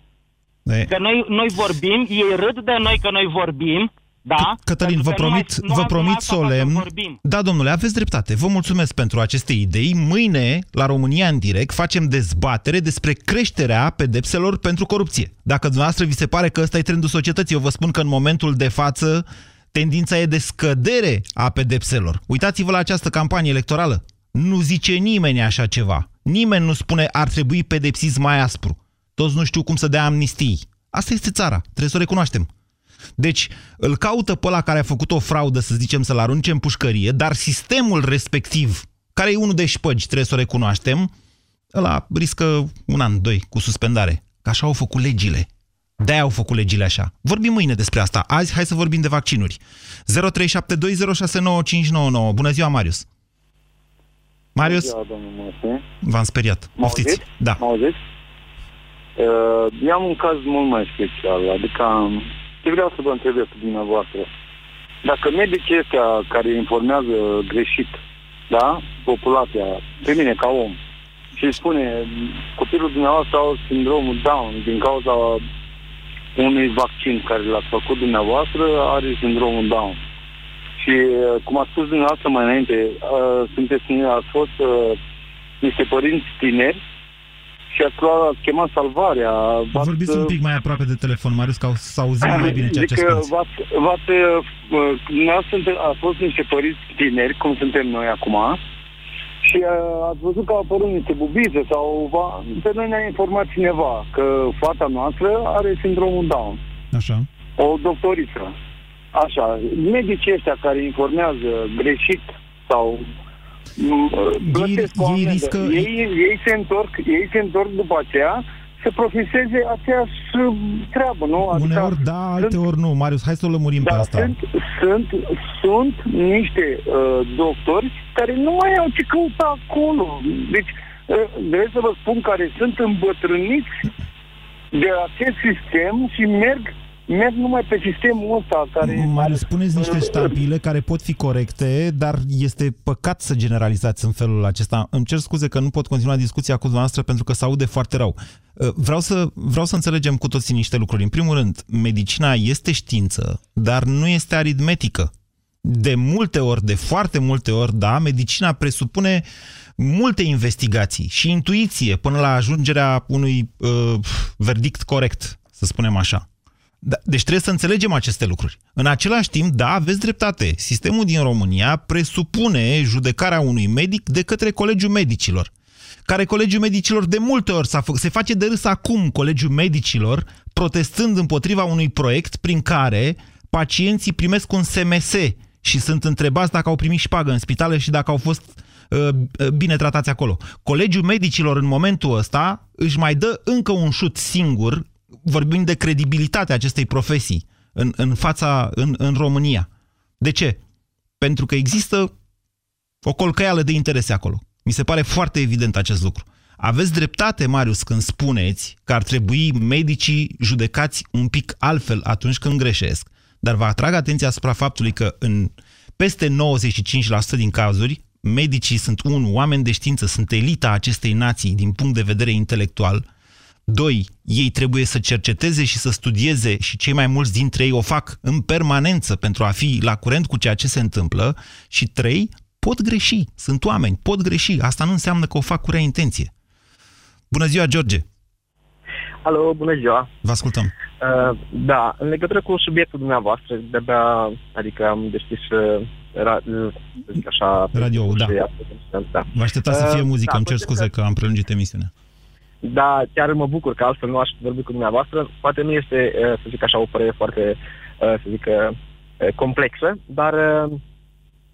E. Că noi, noi vorbim, ei râd de noi că noi vorbim, da? Cătălin, vă Pentru că nu promit, mai- nu vă avem promit asta ca să solemn. vorbim. Da, domnule, aveți dreptate. Vă mulțumesc pentru aceste idei. Mâine, la România în direct, facem dezbatere despre creșterea pedepselor pentru corupție. Dacă dumneavoastră vi se pare că ăsta e trendul societății, eu vă spun că în momentul de față tendința e de scădere a pedepselor. Uitați-vă la această campanie electorală. Nu zice nimeni așa ceva. Nimeni nu spune ar trebui pedepsiți mai aspru. Toți nu știu cum să dea amnistii. Asta este țara, trebuie să o recunoaștem. Deci îl caută pe ăla care a făcut o fraudă, să zicem, să-l arunce în pușcărie, dar sistemul respectiv, care e unul de șpăgi, trebuie să o recunoaștem, ăla riscă un an, doi, cu suspendare. Că așa au făcut legile. De-aia au făcut legile așa. Vorbim mâine despre asta. Azi, hai să vorbim de vaccinuri. 0372069599. Bună ziua, Marius. Marius, Bună ziua, domnul Moise. v-am speriat. Mă Poftiți. auziți? Da. Mă auziți? Uh, eu am un caz mult mai special, adică am- ce vreau să vă întreb eu pe dumneavoastră. Dacă medicii ăștia care informează greșit, da, populația, pe mine ca om, și îi spune copilul dumneavoastră au sindromul Down din cauza unui vaccin care l-ați făcut dumneavoastră, are sindromul Down. Și uh, cum a spus dumneavoastră mai înainte, uh, sunteți, ați fost uh, niște părinți tineri și ați, luat, ați chemat salvarea. v-ați, Vorbiți un pic mai aproape de telefon, Marius, ca să auzim mai bine ceea ce Zic că spuneți. v-ați, v-ați, uh, uh, dumneavoastră sunte- ați fost niște părinți tineri, cum suntem noi acum, și uh, ați văzut că au apărut niște bubize sau va, pe noi ne-a informat cineva că fata noastră are sindromul Down. Așa. O doctoriță. Așa, medicii ăștia care informează greșit sau m, plătesc o ei amendă, riscă- ei, ei, se întorc, ei se întorc după aceea să profeseze aceeași uh, treabă, nu? Adică Uneori da, alteori nu. Marius, hai să o lămurim pe da, asta. sunt, sunt, sunt niște uh, doctori care nu mai au ce căuta acolo. Deci, uh, vreau să vă spun care sunt îmbătrâniți de acest sistem și merg merg numai pe sistemul ăsta care... Marius, spuneți niște (laughs) ștabile care pot fi corecte, dar este păcat să generalizați în felul acesta. Îmi cer scuze că nu pot continua discuția cu dumneavoastră pentru că se aude foarte rău. Uh, Vreau să, vreau să înțelegem cu toții niște lucruri. În primul rând, medicina este știință, dar nu este aritmetică. De multe ori, de foarte multe ori, da, medicina presupune multe investigații și intuiție până la ajungerea unui uh, verdict corect, să spunem așa. Da, deci trebuie să înțelegem aceste lucruri. În același timp, da, aveți dreptate. Sistemul din România presupune judecarea unui medic de către Colegiul Medicilor. Care Colegiul Medicilor de multe ori s-a fă- se face de râs acum Colegiul Medicilor protestând împotriva unui proiect prin care pacienții primesc un SMS și sunt întrebați dacă au primit șpagă în spitale și dacă au fost uh, uh, bine tratați acolo. Colegiul Medicilor în momentul ăsta își mai dă încă un șut singur vorbim de credibilitatea acestei profesii în, în fața, în, în România. De ce? Pentru că există o colcăială de interese acolo. Mi se pare foarte evident acest lucru. Aveți dreptate, Marius, când spuneți că ar trebui medicii judecați un pic altfel atunci când greșesc. Dar vă atrag atenția asupra faptului că în peste 95% din cazuri, medicii sunt, un, oameni de știință, sunt elita acestei nații din punct de vedere intelectual, Doi, ei trebuie să cerceteze și să studieze și cei mai mulți dintre ei o fac în permanență pentru a fi la curent cu ceea ce se întâmplă. Și trei, pot greși, sunt oameni, pot greși. Asta nu înseamnă că o fac cu rea intenție. Bună ziua, George! Alo, bună ziua! Vă ascultăm. Uh, da, în legătură cu subiectul dumneavoastră, de-abia, adică am deschis, uh, ra, uh, să zic așa... Radio-ul, da. da. Vă așteptați să fie Uh, muzică, da, îmi cer consider scuze că am prelungit emisiunea. Da, chiar mă bucur că altfel nu aș vorbi cu dumneavoastră. Poate nu este, uh, să zic așa, o părere foarte, uh, să zic, uh, complexă, dar uh,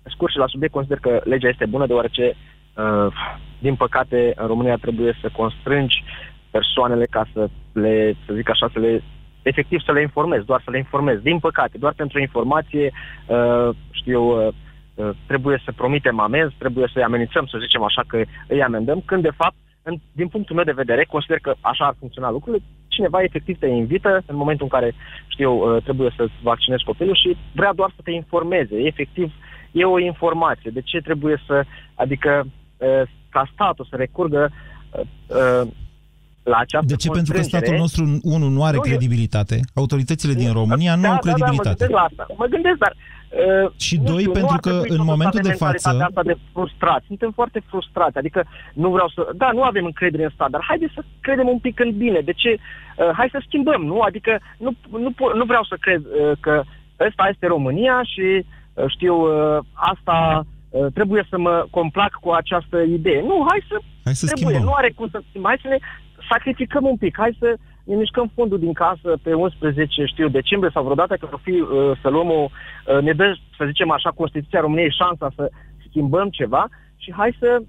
scurt și la subiect consider că legea este bună deoarece, uh, din păcate, în România trebuie să constrângi persoanele ca să le, să zic așa, să le efectiv să le informez, doar să le informez. Din păcate, doar pentru informație, uh, știu eu, uh, uh, trebuie să promitem amenzi, trebuie să-i amenințăm, să zicem așa că îi amendăm, când de fapt, în, din punctul meu de vedere, consider că așa ar funcționa lucrurile, cineva efectiv te invită în momentul în care, știu eu, uh, trebuie să vaccinezi copilul și vrea doar să te informeze. Efectiv, e o informație. De ce trebuie să, adică, uh, ca statul să recurgă uh, la această De ce? Pentru că statul nostru, unu, nu are nu, credibilitate. Autoritățile din România da, nu au da, credibilitate. Da, mă gândesc la asta. Mă gândesc, dar... Uh, și doi, știu, pentru că în momentul de față... Asta de frustrați. Suntem foarte frustrați. Adică nu vreau să... Da, nu avem încredere în stat, dar haideți să credem un pic în bine. De ce? Uh, hai să schimbăm, nu? Adică nu, nu, nu vreau să cred uh, că ăsta este România și uh, știu, uh, asta uh, trebuie să mă complac cu această idee. Nu, hai să, hai să trebuie, schimbăm. nu are cum să schimbăm. Hai să ne sacrificăm un pic, hai să ne mișcăm fondul din casă pe 11, știu, decembrie sau vreodată că o fi uh, să luăm o, uh, ne dă, să zicem așa, Constituția României șansa să schimbăm ceva și hai să,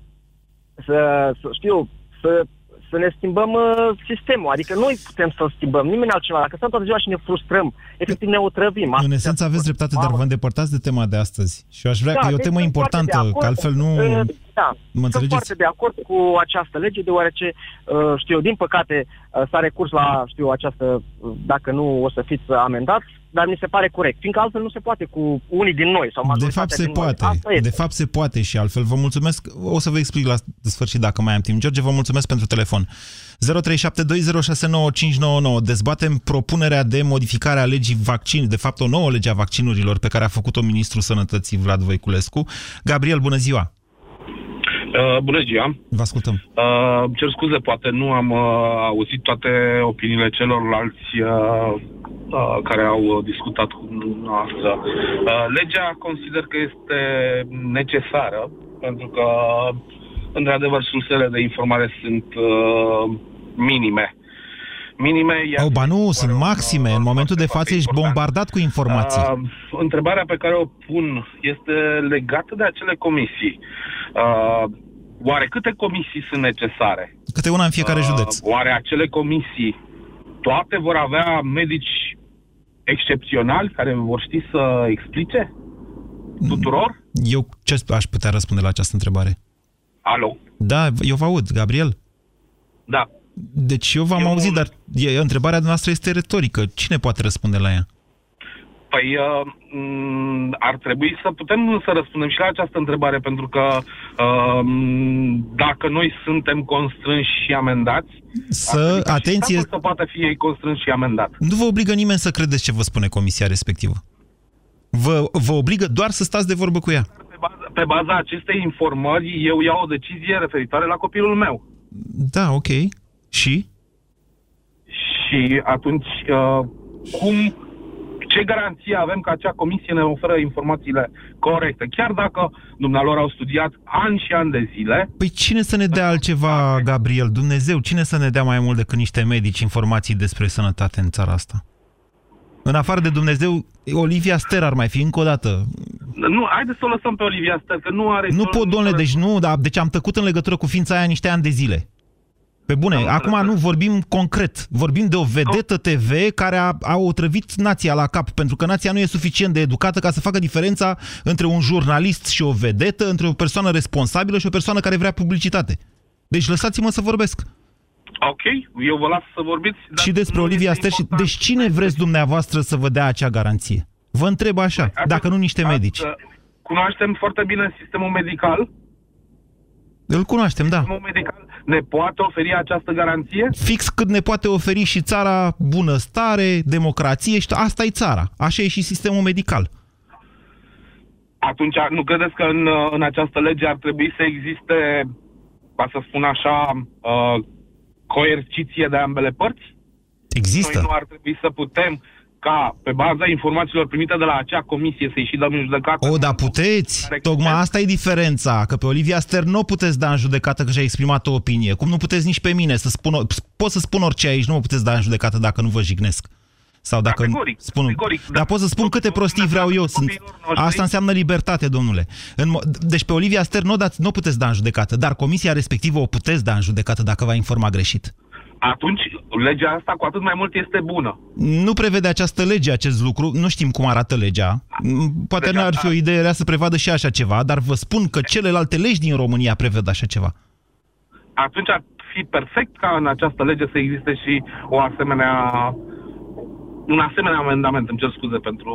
să, să știu, să să ne schimbăm uh, sistemul. Adică noi putem să schimbăm, nimeni altceva. Dacă stăm toată ziua și ne frustrăm, efectiv ne otrăvim. În esență aveți dreptate, dar vă îndepărtați de tema de astăzi. Și eu aș vrea da, că e o deci temă importantă, că altfel nu... Uh, da, mă sunt foarte de acord cu această lege, deoarece, uh, știu, din păcate, uh, s-a recurs la, știu, această, uh, dacă nu o să fiți amendați, dar mi se pare corect, fiindcă altfel nu se poate cu unii din noi. Sau de fapt se poate, de fapt se poate și altfel. Vă mulțumesc, o să vă explic la sfârșit dacă mai am timp. George, vă mulțumesc pentru telefon. 0372069599. Dezbatem propunerea de modificare a legii vaccin, de fapt o nouă lege a vaccinurilor pe care a făcut-o Ministrul Sănătății Vlad Voiculescu. Gabriel, bună ziua! Uh, bună ziua! Vă ascultăm. Uh, cer scuze, poate nu am uh, auzit toate opiniile celorlalți uh, uh, care au discutat cu noastră. Uh, legea consider că este necesară, pentru că, într-adevăr, sursele de informare sunt uh, minime. Minime... Oh, ba nu, sunt maxime. În momentul de față ești bombardat cu informații. Uh, întrebarea pe care o pun este legată de acele comisii. Uh, oare câte comisii sunt necesare? Câte una în fiecare uh, județ. Oare acele comisii toate vor avea medici excepționali care vor ști să explice tuturor? Eu ce aș putea răspunde la această întrebare? Alo? Da, eu vă aud, Gabriel. Da. Deci eu v-am eu auzit, dar e, întrebarea noastră este retorică. Cine poate răspunde la ea? Păi uh, ar trebui să putem să răspundem și la această întrebare, pentru că uh, dacă noi suntem constrânși și amendați, să, atenție, să poată fi ei constrâns și amendat. Nu vă obligă nimeni să credeți ce vă spune comisia respectivă. Vă, vă obligă doar să stați de vorbă cu ea. Pe baza, pe baza acestei informări, eu iau o decizie referitoare la copilul meu. Da, ok. Și? Și atunci, uh, cum ce garanție avem că acea comisie ne oferă informațiile corecte? Chiar dacă dumnealor au studiat ani și ani de zile... Păi cine să ne dea altceva, Gabriel? Dumnezeu, cine să ne dea mai mult decât niște medici informații despre sănătate în țara asta? În afară de Dumnezeu, Olivia Ster ar mai fi încă o dată. Nu, haideți să o lăsăm pe Olivia Ster, că nu are... Nu pot, domnule, deci nu, dar deci am tăcut în legătură cu ființa aia niște ani de zile. Pe bune, Am acum înțeles. nu vorbim concret. Vorbim de o vedetă TV care a, a otrăvit nația la cap, pentru că nația nu e suficient de educată ca să facă diferența între un jurnalist și o vedetă, între o persoană responsabilă și o persoană care vrea publicitate. Deci lăsați-mă să vorbesc. Ok, eu vă las să vorbiți. Dar și despre Olivia Ster. Și... Deci cine vreți dumneavoastră să vă dea acea garanție? Vă întreb așa, păi, dacă nu niște medici. Cunoaștem foarte bine sistemul medical. Îl cunoaștem, da. Sistemul medical ne poate oferi această garanție? Fix cât ne poate oferi și țara bunăstare, democrație și asta e țara. Așa e și sistemul medical. Atunci, nu credeți că în, în această lege ar trebui să existe, ca să spun așa, uh, coerciție de ambele părți? Există. Noi nu ar trebui să putem ca, pe baza informațiilor primite de la acea comisie, să-i și dăm în judecată. O, da, puteți. Tocmai asta e diferența, că pe Olivia Ster nu puteți da în judecată că și-a exprimat o opinie. Cum nu puteți nici pe mine să spun, pot să spun orice aici, nu mă puteți da în judecată dacă nu vă jignesc. Sau dacă categoric, spun, categoric, dar pot să spun câte prostii vreau eu. Sunt, asta înseamnă libertate, domnule. În, deci pe Olivia Ster nu, dați, nu puteți da în judecată, dar comisia respectivă o puteți da în judecată dacă va informa greșit. Atunci legea asta cu atât mai mult este bună. Nu prevede această lege acest lucru, nu știm cum arată legea. Poate deci, nu ar fi o idee rea să prevadă și așa ceva, dar vă spun că celelalte legi din România prevăd așa ceva. Atunci ar fi perfect ca în această lege să existe și o asemenea un asemenea amendament, îmi cer scuze pentru...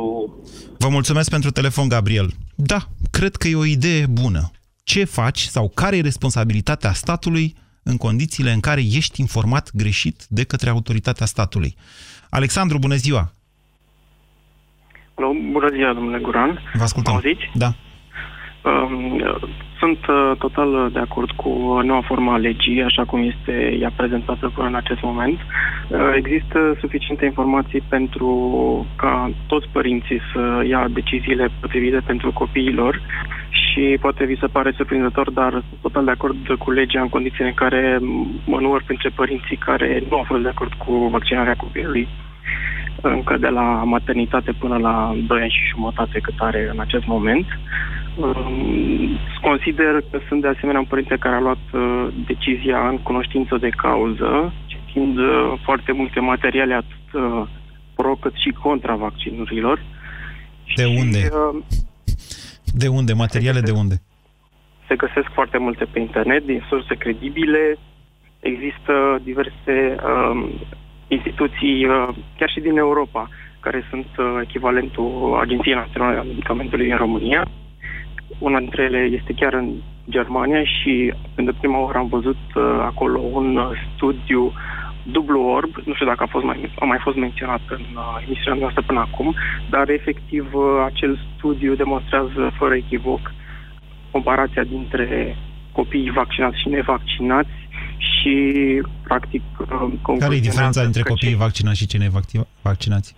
Vă mulțumesc pentru telefon, Gabriel. Da, cred că e o idee bună. Ce faci sau care e responsabilitatea statului în condițiile în care ești informat greșit de către autoritatea statului? Alexandru, bună ziua! Bună ziua, domnule Guran. Vă ascultăm. Auziți? Da. Um, sunt uh, total de acord cu noua formă a legii, așa cum este ea prezentată până în acest moment. Uh, există suficiente informații pentru ca toți părinții să ia deciziile potrivite pentru copiilor și poate vi se pare surprinzător, dar sunt total de acord cu legea în condițiile în care mă număr printre părinții care nu au fost de acord cu vaccinarea copilului încă de la maternitate până la 2 ani și jumătate cât are în acest moment. Um, consider că sunt de asemenea un părinte care a luat uh, decizia în cunoștință de cauză, citind uh, foarte multe materiale atât uh, pro cât și contra vaccinurilor. De și, unde? De unde? Materiale de unde? Se găsesc foarte multe pe internet, din surse credibile. Există diverse um, instituții, uh, chiar și din Europa, care sunt uh, echivalentul Agenției Naționale a Medicamentului în România. Una dintre ele este chiar în Germania și pentru prima oară am văzut uh, acolo un studiu dublu orb, nu știu dacă a, fost mai, a mai fost menționat în uh, emisiunea noastră până acum, dar efectiv uh, acel studiu demonstrează fără echivoc comparația dintre copiii vaccinați și nevaccinați și, practic... Uh, Care e diferența între copiii vaccinați și cei nevaccinați?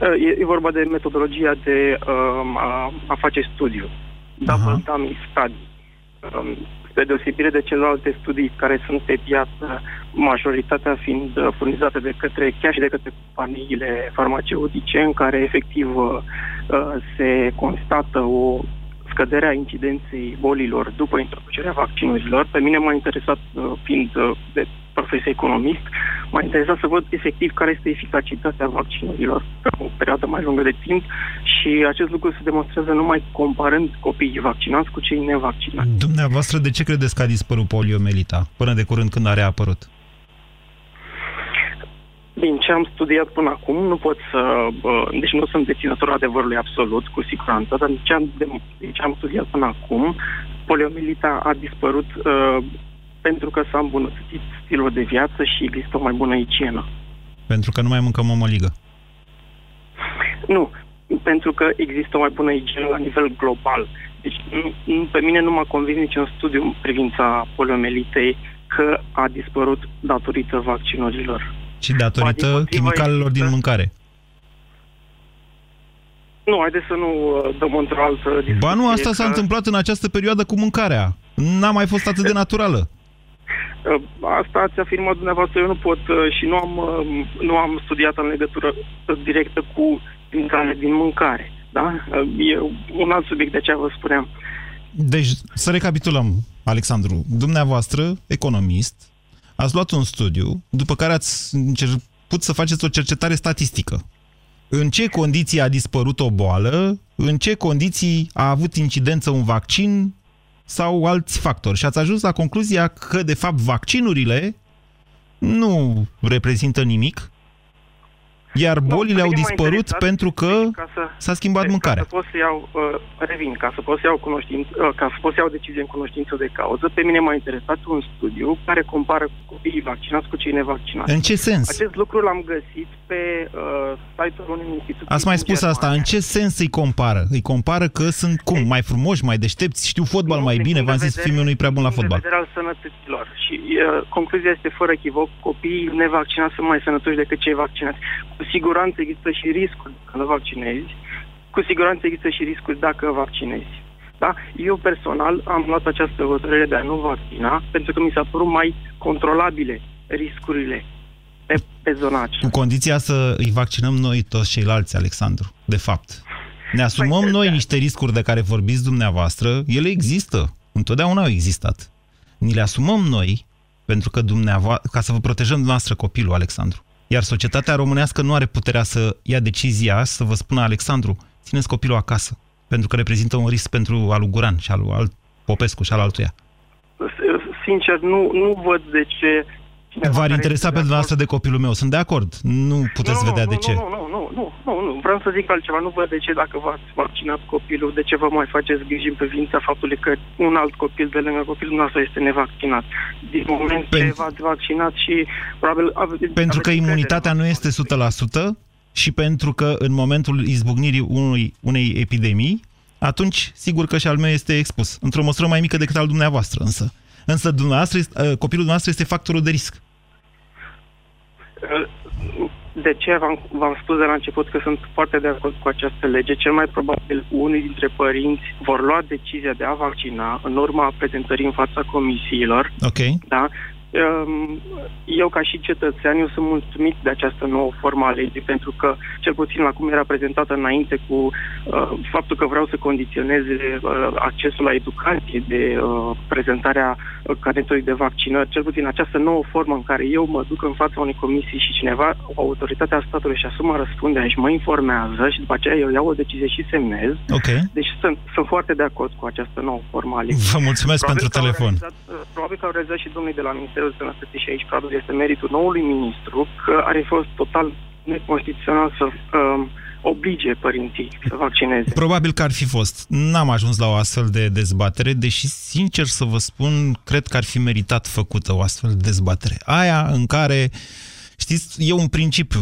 Uh, e, e vorba de metodologia de um, a, a face studiu. Double dummy study. Um, spre deosebire de celelalte studii care sunt pe piață, majoritatea fiind uh, furnizate de către, chiar și de către companiile farmaceutice, în care efectiv se constată o scăderea incidenței bolilor după introducerea vaccinurilor. Pe mine m-a interesat, uh, fiind uh, de profesie economist, m-a interesat să văd efectiv care este eficacitatea vaccinurilor pe o perioadă mai lungă de timp și acest lucru se demonstrează numai comparând copiii vaccinați cu cei nevaccinați. Dumneavoastră, de ce credeți că a dispărut poliomelita până de curând când a reapărut? Din ce am studiat până acum, nu pot să... Deci nu sunt deținător adevărului absolut, cu siguranță, dar din ce am, de, din ce am studiat până acum, poliomielita a dispărut uh, pentru că s-a îmbunătățit stilul de viață și există o mai bună igienă. Pentru că nu mai mâncăm mămăligă. Nu, pentru că există o mai bună igienă la nivel global. Deci nu, nu, pe mine nu m-a convins niciun studiu în privința poliomelitei că a dispărut datorită vaccinurilor. Și datorită chimicalelor din mâncare. Nu, haideți să nu uh, dăm într-o altă discuție. Ba nu, asta s-a întâmplat în această perioadă cu mâncarea. N-a mai fost atât de naturală. Uh, asta ați afirmat dumneavoastră, eu nu pot uh, și nu am, nu am studiat în legătură directă cu chimicale din mâncare. Da? E un alt subiect, de aceea vă spuneam. Deci, să recapitulăm, Alexandru. Dumneavoastră, economist, ați luat un studiu, după care ați început să faceți o cercetare statistică. În ce condiții a dispărut o boală, în ce condiții a avut incidență un vaccin sau alți factori. Și ați ajuns la concluzia că, de fapt, vaccinurile nu reprezintă nimic, iar bolile au dispărut pentru că s-a schimbat mâncarea. Ca să pot să iau, uh, revin, ca să pot să iau cunoștință, uh, ca să pot să iau decizie în cunoștință de cauză, pe mine m-a interesat un studiu care compară copiii vaccinați cu cei nevaccinați. În ce sens? Acest lucru l-am găsit pe uh, site-ul unui institut. Ați mai spus Germania. asta, în ce sens îi compară? Îi compară că sunt cum? Mai frumoși, mai deștepți, știu fotbal nu, mai bine, v-am zis, fiul meu nu prea bun la fotbal. De al sănătăților. Și uh, concluzia este fără echivoc, copiii nevaccinați sunt mai sănătoși decât cei vaccinați. Cu siguranță există și riscuri dacă nu vaccinezi, cu siguranță există și riscuri dacă vaccinezi. Da? Eu personal am luat această hotărâre de a nu vaccina pentru că mi s-a părut mai controlabile riscurile pe, pe zona aceea. Cu condiția să îi vaccinăm noi toți ceilalți, Alexandru, de fapt. Ne asumăm păi, noi niște riscuri de care vorbiți dumneavoastră, ele există, întotdeauna au existat. Ni le asumăm noi pentru că dumneavoastră, ca să vă protejăm dumneavoastră copilul, Alexandru. Iar societatea românească nu are puterea să ia decizia să vă spună, Alexandru, țineți copilul acasă, pentru că reprezintă un risc pentru alu Guran și alu alt Popescu și al altuia. Sincer, nu, nu văd de ce V-ar interesa pe dumneavoastră de copilul meu. Sunt de acord. Nu puteți nu, vedea nu, de ce. Nu, nu, nu, nu, nu, nu, vreau să zic altceva. Nu văd de ce dacă v-ați vaccinat copilul, de ce vă mai faceți griji în privința faptului că un alt copil de lângă copilul nostru este nevaccinat. Din moment Pen... ce v-ați vaccinat și probabil... Ave- pentru că imunitatea nu este 100% și pentru că în momentul izbucnirii unui, unei epidemii, atunci sigur că și al meu este expus. Într-o măsură mai mică decât al dumneavoastră însă. Însă dumneavoastră, copilul dumneavoastră este factorul de risc. De ce v-am, v-am spus de la început că sunt foarte de acord cu această lege? Cel mai probabil unii dintre părinți vor lua decizia de a vaccina în urma prezentării în fața comisiilor. Ok. Da? Ehm, eu, ca și cetățean, eu sunt mulțumit de această nouă formă a legii, pentru că, cel puțin la cum era prezentată înainte, cu uh, faptul că vreau să condiționeze uh, accesul la educație de uh, prezentarea uh, carnetului de vaccinări, cel puțin această nouă formă în care eu mă duc în fața unei comisii și cineva, o autoritate a statului și asumă răspunderea și mă informează și după aceea eu iau o decizie și semnez. Okay. Deci sunt, sunt foarte de acord cu această nouă formă a legii. Vă mulțumesc probabil pentru telefon. Uh, probabil că au realizat și domnii de la Ministerul Ministerul Sănătății și aici probabil este meritul noului ministru că are fost total neconstituțional să uh, oblige părinții să vaccineze. Probabil că ar fi fost. N-am ajuns la o astfel de dezbatere, deși, sincer să vă spun, cred că ar fi meritat făcută o astfel de dezbatere. Aia în care, știți, e un principiu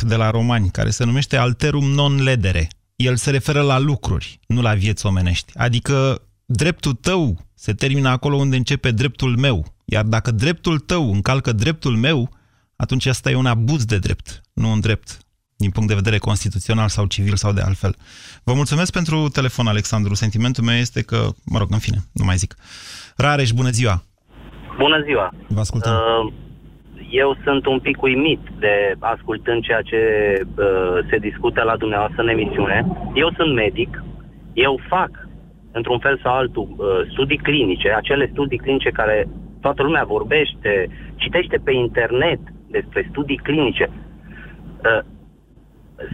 de la romani care se numește alterum non ledere. El se referă la lucruri, nu la vieți omenești. Adică dreptul tău se termină acolo unde începe dreptul meu. Iar dacă dreptul tău încalcă dreptul meu, atunci asta e un abuz de drept, nu un drept din punct de vedere constituțional sau civil sau de altfel. Vă mulțumesc pentru telefon, Alexandru. Sentimentul meu este că, mă rog, în fine, nu mai zic. Rareș, bună ziua! Bună ziua! Vă ascultăm. Uh, eu sunt un pic uimit de ascultând ceea ce uh, se discută la dumneavoastră în emisiune. Eu sunt medic, eu fac, într-un fel sau altul, uh, studii clinice, acele studii clinice care toată lumea vorbește, citește pe internet despre studii clinice. Uh,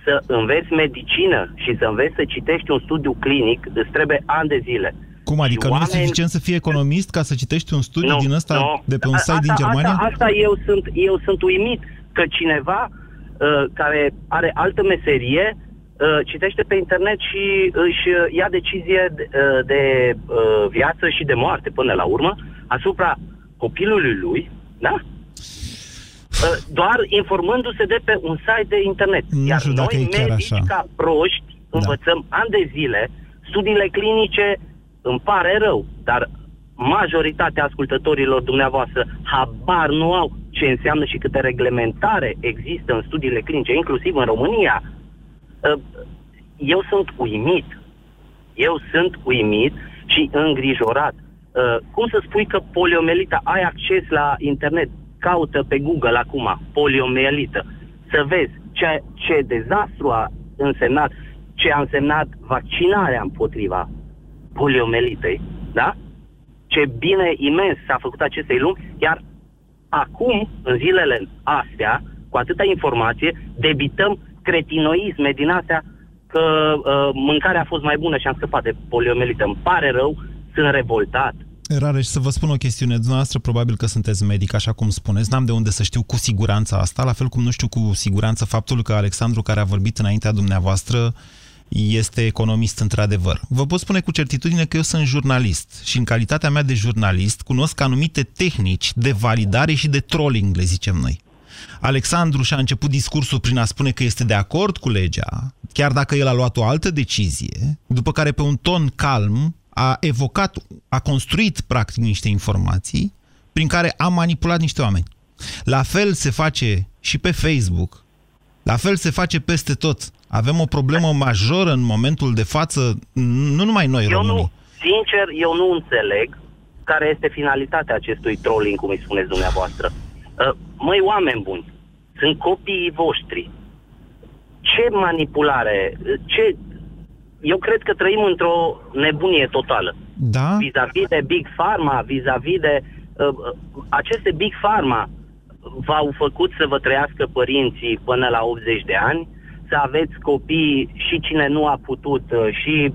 să înveți medicină și să înveți să citești un studiu clinic, îți trebuie ani de zile. Cum adică oameni... nu e suficient să fii economist ca să citești un studiu nu, din ăsta nu. de pe un site asta, din Germania? Asta, asta eu, sunt, eu sunt uimit că cineva uh, care are altă meserie uh, citește pe internet și își ia decizie de, uh, de uh, viață și de moarte până la urmă asupra copilului lui, da? Ă, doar informându-se de pe un site de internet. Nu Iar știu noi, medici, așa. ca proști, da. învățăm ani de zile, studiile clinice, îmi pare rău, dar majoritatea ascultătorilor dumneavoastră habar nu au ce înseamnă și câte reglementare există în studiile clinice, inclusiv în România. Ă, eu sunt uimit. Eu sunt uimit și îngrijorat. Uh, cum să spui că poliomelita, ai acces la internet, caută pe Google acum, poliomielită, să vezi ce, ce dezastru a însemnat, ce a însemnat vaccinarea împotriva poliomelitei, da? Ce bine imens s-a făcut acestei lumi, iar acum, în zilele astea, cu atâta informație, debităm cretinoisme din astea că uh, mâncarea a fost mai bună și am scăpat de poliomelită. Îmi pare rău, sunt revoltat. Rareș, să vă spun o chestiune. Dumneavoastră probabil că sunteți medic, așa cum spuneți. N-am de unde să știu cu siguranță asta, la fel cum nu știu cu siguranță faptul că Alexandru, care a vorbit înaintea dumneavoastră, este economist într-adevăr. Vă pot spune cu certitudine că eu sunt jurnalist și în calitatea mea de jurnalist cunosc anumite tehnici de validare și de trolling, le zicem noi. Alexandru și-a început discursul prin a spune că este de acord cu legea, chiar dacă el a luat o altă decizie, după care pe un ton calm a evocat, a construit practic niște informații prin care a manipulat niște oameni. La fel se face și pe Facebook, la fel se face peste tot. Avem o problemă majoră în momentul de față, nu numai noi eu românii. Nu, sincer, eu nu înțeleg care este finalitatea acestui trolling, cum îi spuneți dumneavoastră. Uh, măi, oameni buni, sunt copiii voștri. Ce manipulare, ce eu cred că trăim într-o nebunie totală. Da? Vis-a-vis de Big Pharma, vis-a-vis de uh, aceste Big Pharma v-au făcut să vă trăiască părinții până la 80 de ani, să aveți copii și cine nu a putut uh, și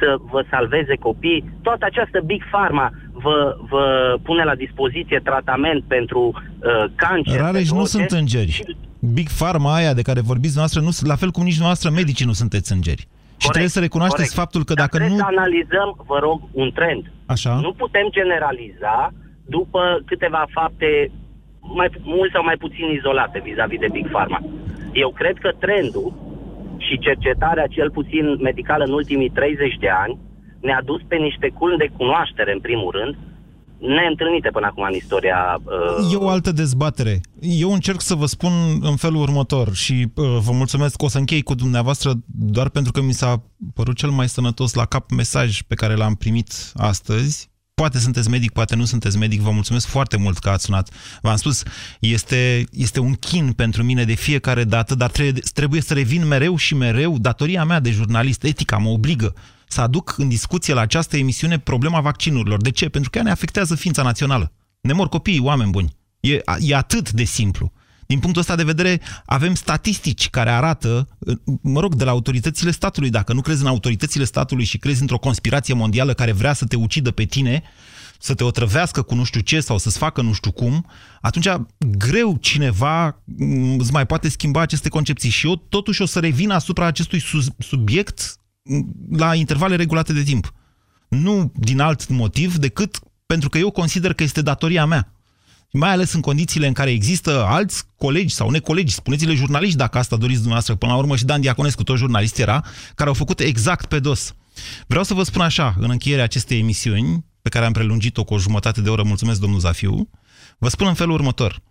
să vă salveze copii. Toată această Big Pharma vă, vă pune la dispoziție tratament pentru uh, cancer. Rareș nu sunt îngeri. Big Pharma aia de care vorbiți noastră, nu, la fel cum nici noastră medicii nu sunteți îngeri. Corect, și trebuie să recunoașteți corect. faptul că Dar dacă trebuie nu... să analizăm, vă rog, un trend. Așa. Nu putem generaliza după câteva fapte mai mult sau mai puțin izolate vis-a-vis de Big Pharma. Eu cred că trendul și cercetarea cel puțin medicală în ultimii 30 de ani ne-a dus pe niște culmi de cunoaștere, în primul rând, neîntâlnite până acum în istoria... Uh... E o altă dezbatere. Eu încerc să vă spun în felul următor și uh, vă mulțumesc că o să închei cu dumneavoastră doar pentru că mi s-a părut cel mai sănătos la cap mesaj pe care l-am primit astăzi. Poate sunteți medic, poate nu sunteți medic, vă mulțumesc foarte mult că ați sunat. V-am spus, este, este un chin pentru mine de fiecare dată, dar trebuie, trebuie să revin mereu și mereu. Datoria mea de jurnalist, etica mă obligă să aduc în discuție la această emisiune problema vaccinurilor. De ce? Pentru că ea ne afectează ființa națională. Ne mor copiii, oameni buni. E, e atât de simplu. Din punctul ăsta de vedere, avem statistici care arată, mă rog, de la autoritățile statului, dacă nu crezi în autoritățile statului și crezi într-o conspirație mondială care vrea să te ucidă pe tine, să te otrăvească cu nu știu ce sau să-ți facă nu știu cum, atunci greu cineva mm, îți mai poate schimba aceste concepții. Și eu totuși o să revin asupra acestui subiect la intervale regulate de timp. Nu din alt motiv decât pentru că eu consider că este datoria mea. Mai ales în condițiile în care există alți colegi sau necolegi, spuneți-le jurnaliști dacă asta doriți dumneavoastră, până la urmă și Dan Diaconescu, tot jurnalist era, care au făcut exact pe dos. Vreau să vă spun așa, în încheierea acestei emisiuni, pe care am prelungit-o cu o jumătate de oră, mulțumesc domnul Zafiu, vă spun în felul următor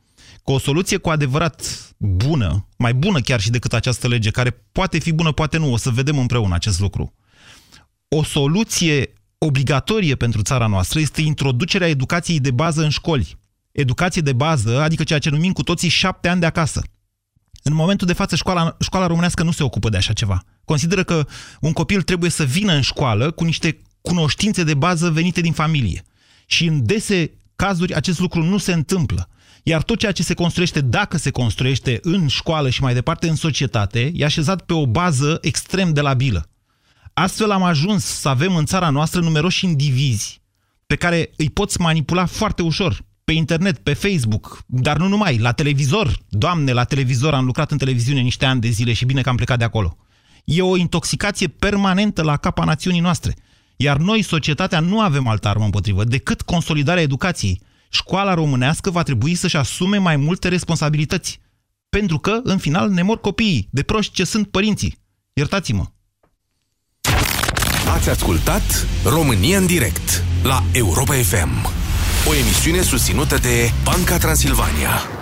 că o soluție cu adevărat bună, mai bună chiar și decât această lege, care poate fi bună, poate nu, o să vedem împreună acest lucru. O soluție obligatorie pentru țara noastră este introducerea educației de bază în școli. Educație de bază, adică ceea ce numim cu toții șapte ani de acasă. În momentul de față, școala, școala românească nu se ocupă de așa ceva. Consideră că un copil trebuie să vină în școală cu niște cunoștințe de bază venite din familie. Și în dese cazuri acest lucru nu se întâmplă. Iar tot ceea ce se construiește, dacă se construiește în școală și mai departe în societate, e așezat pe o bază extrem de labilă. Astfel am ajuns să avem în țara noastră numeroși indivizi pe care îi poți manipula foarte ușor, pe internet, pe Facebook, dar nu numai, la televizor. Doamne, la televizor am lucrat în televiziune niște ani de zile și bine că am plecat de acolo. E o intoxicație permanentă la capa națiunii noastre. Iar noi, societatea, nu avem altă armă împotrivă decât consolidarea educației școala românească va trebui să-și asume mai multe responsabilități. Pentru că, în final, ne mor copiii, de proști ce sunt părinții. Iertați-mă! Ați ascultat România în direct la Europa FM, o emisiune susținută de Banca Transilvania.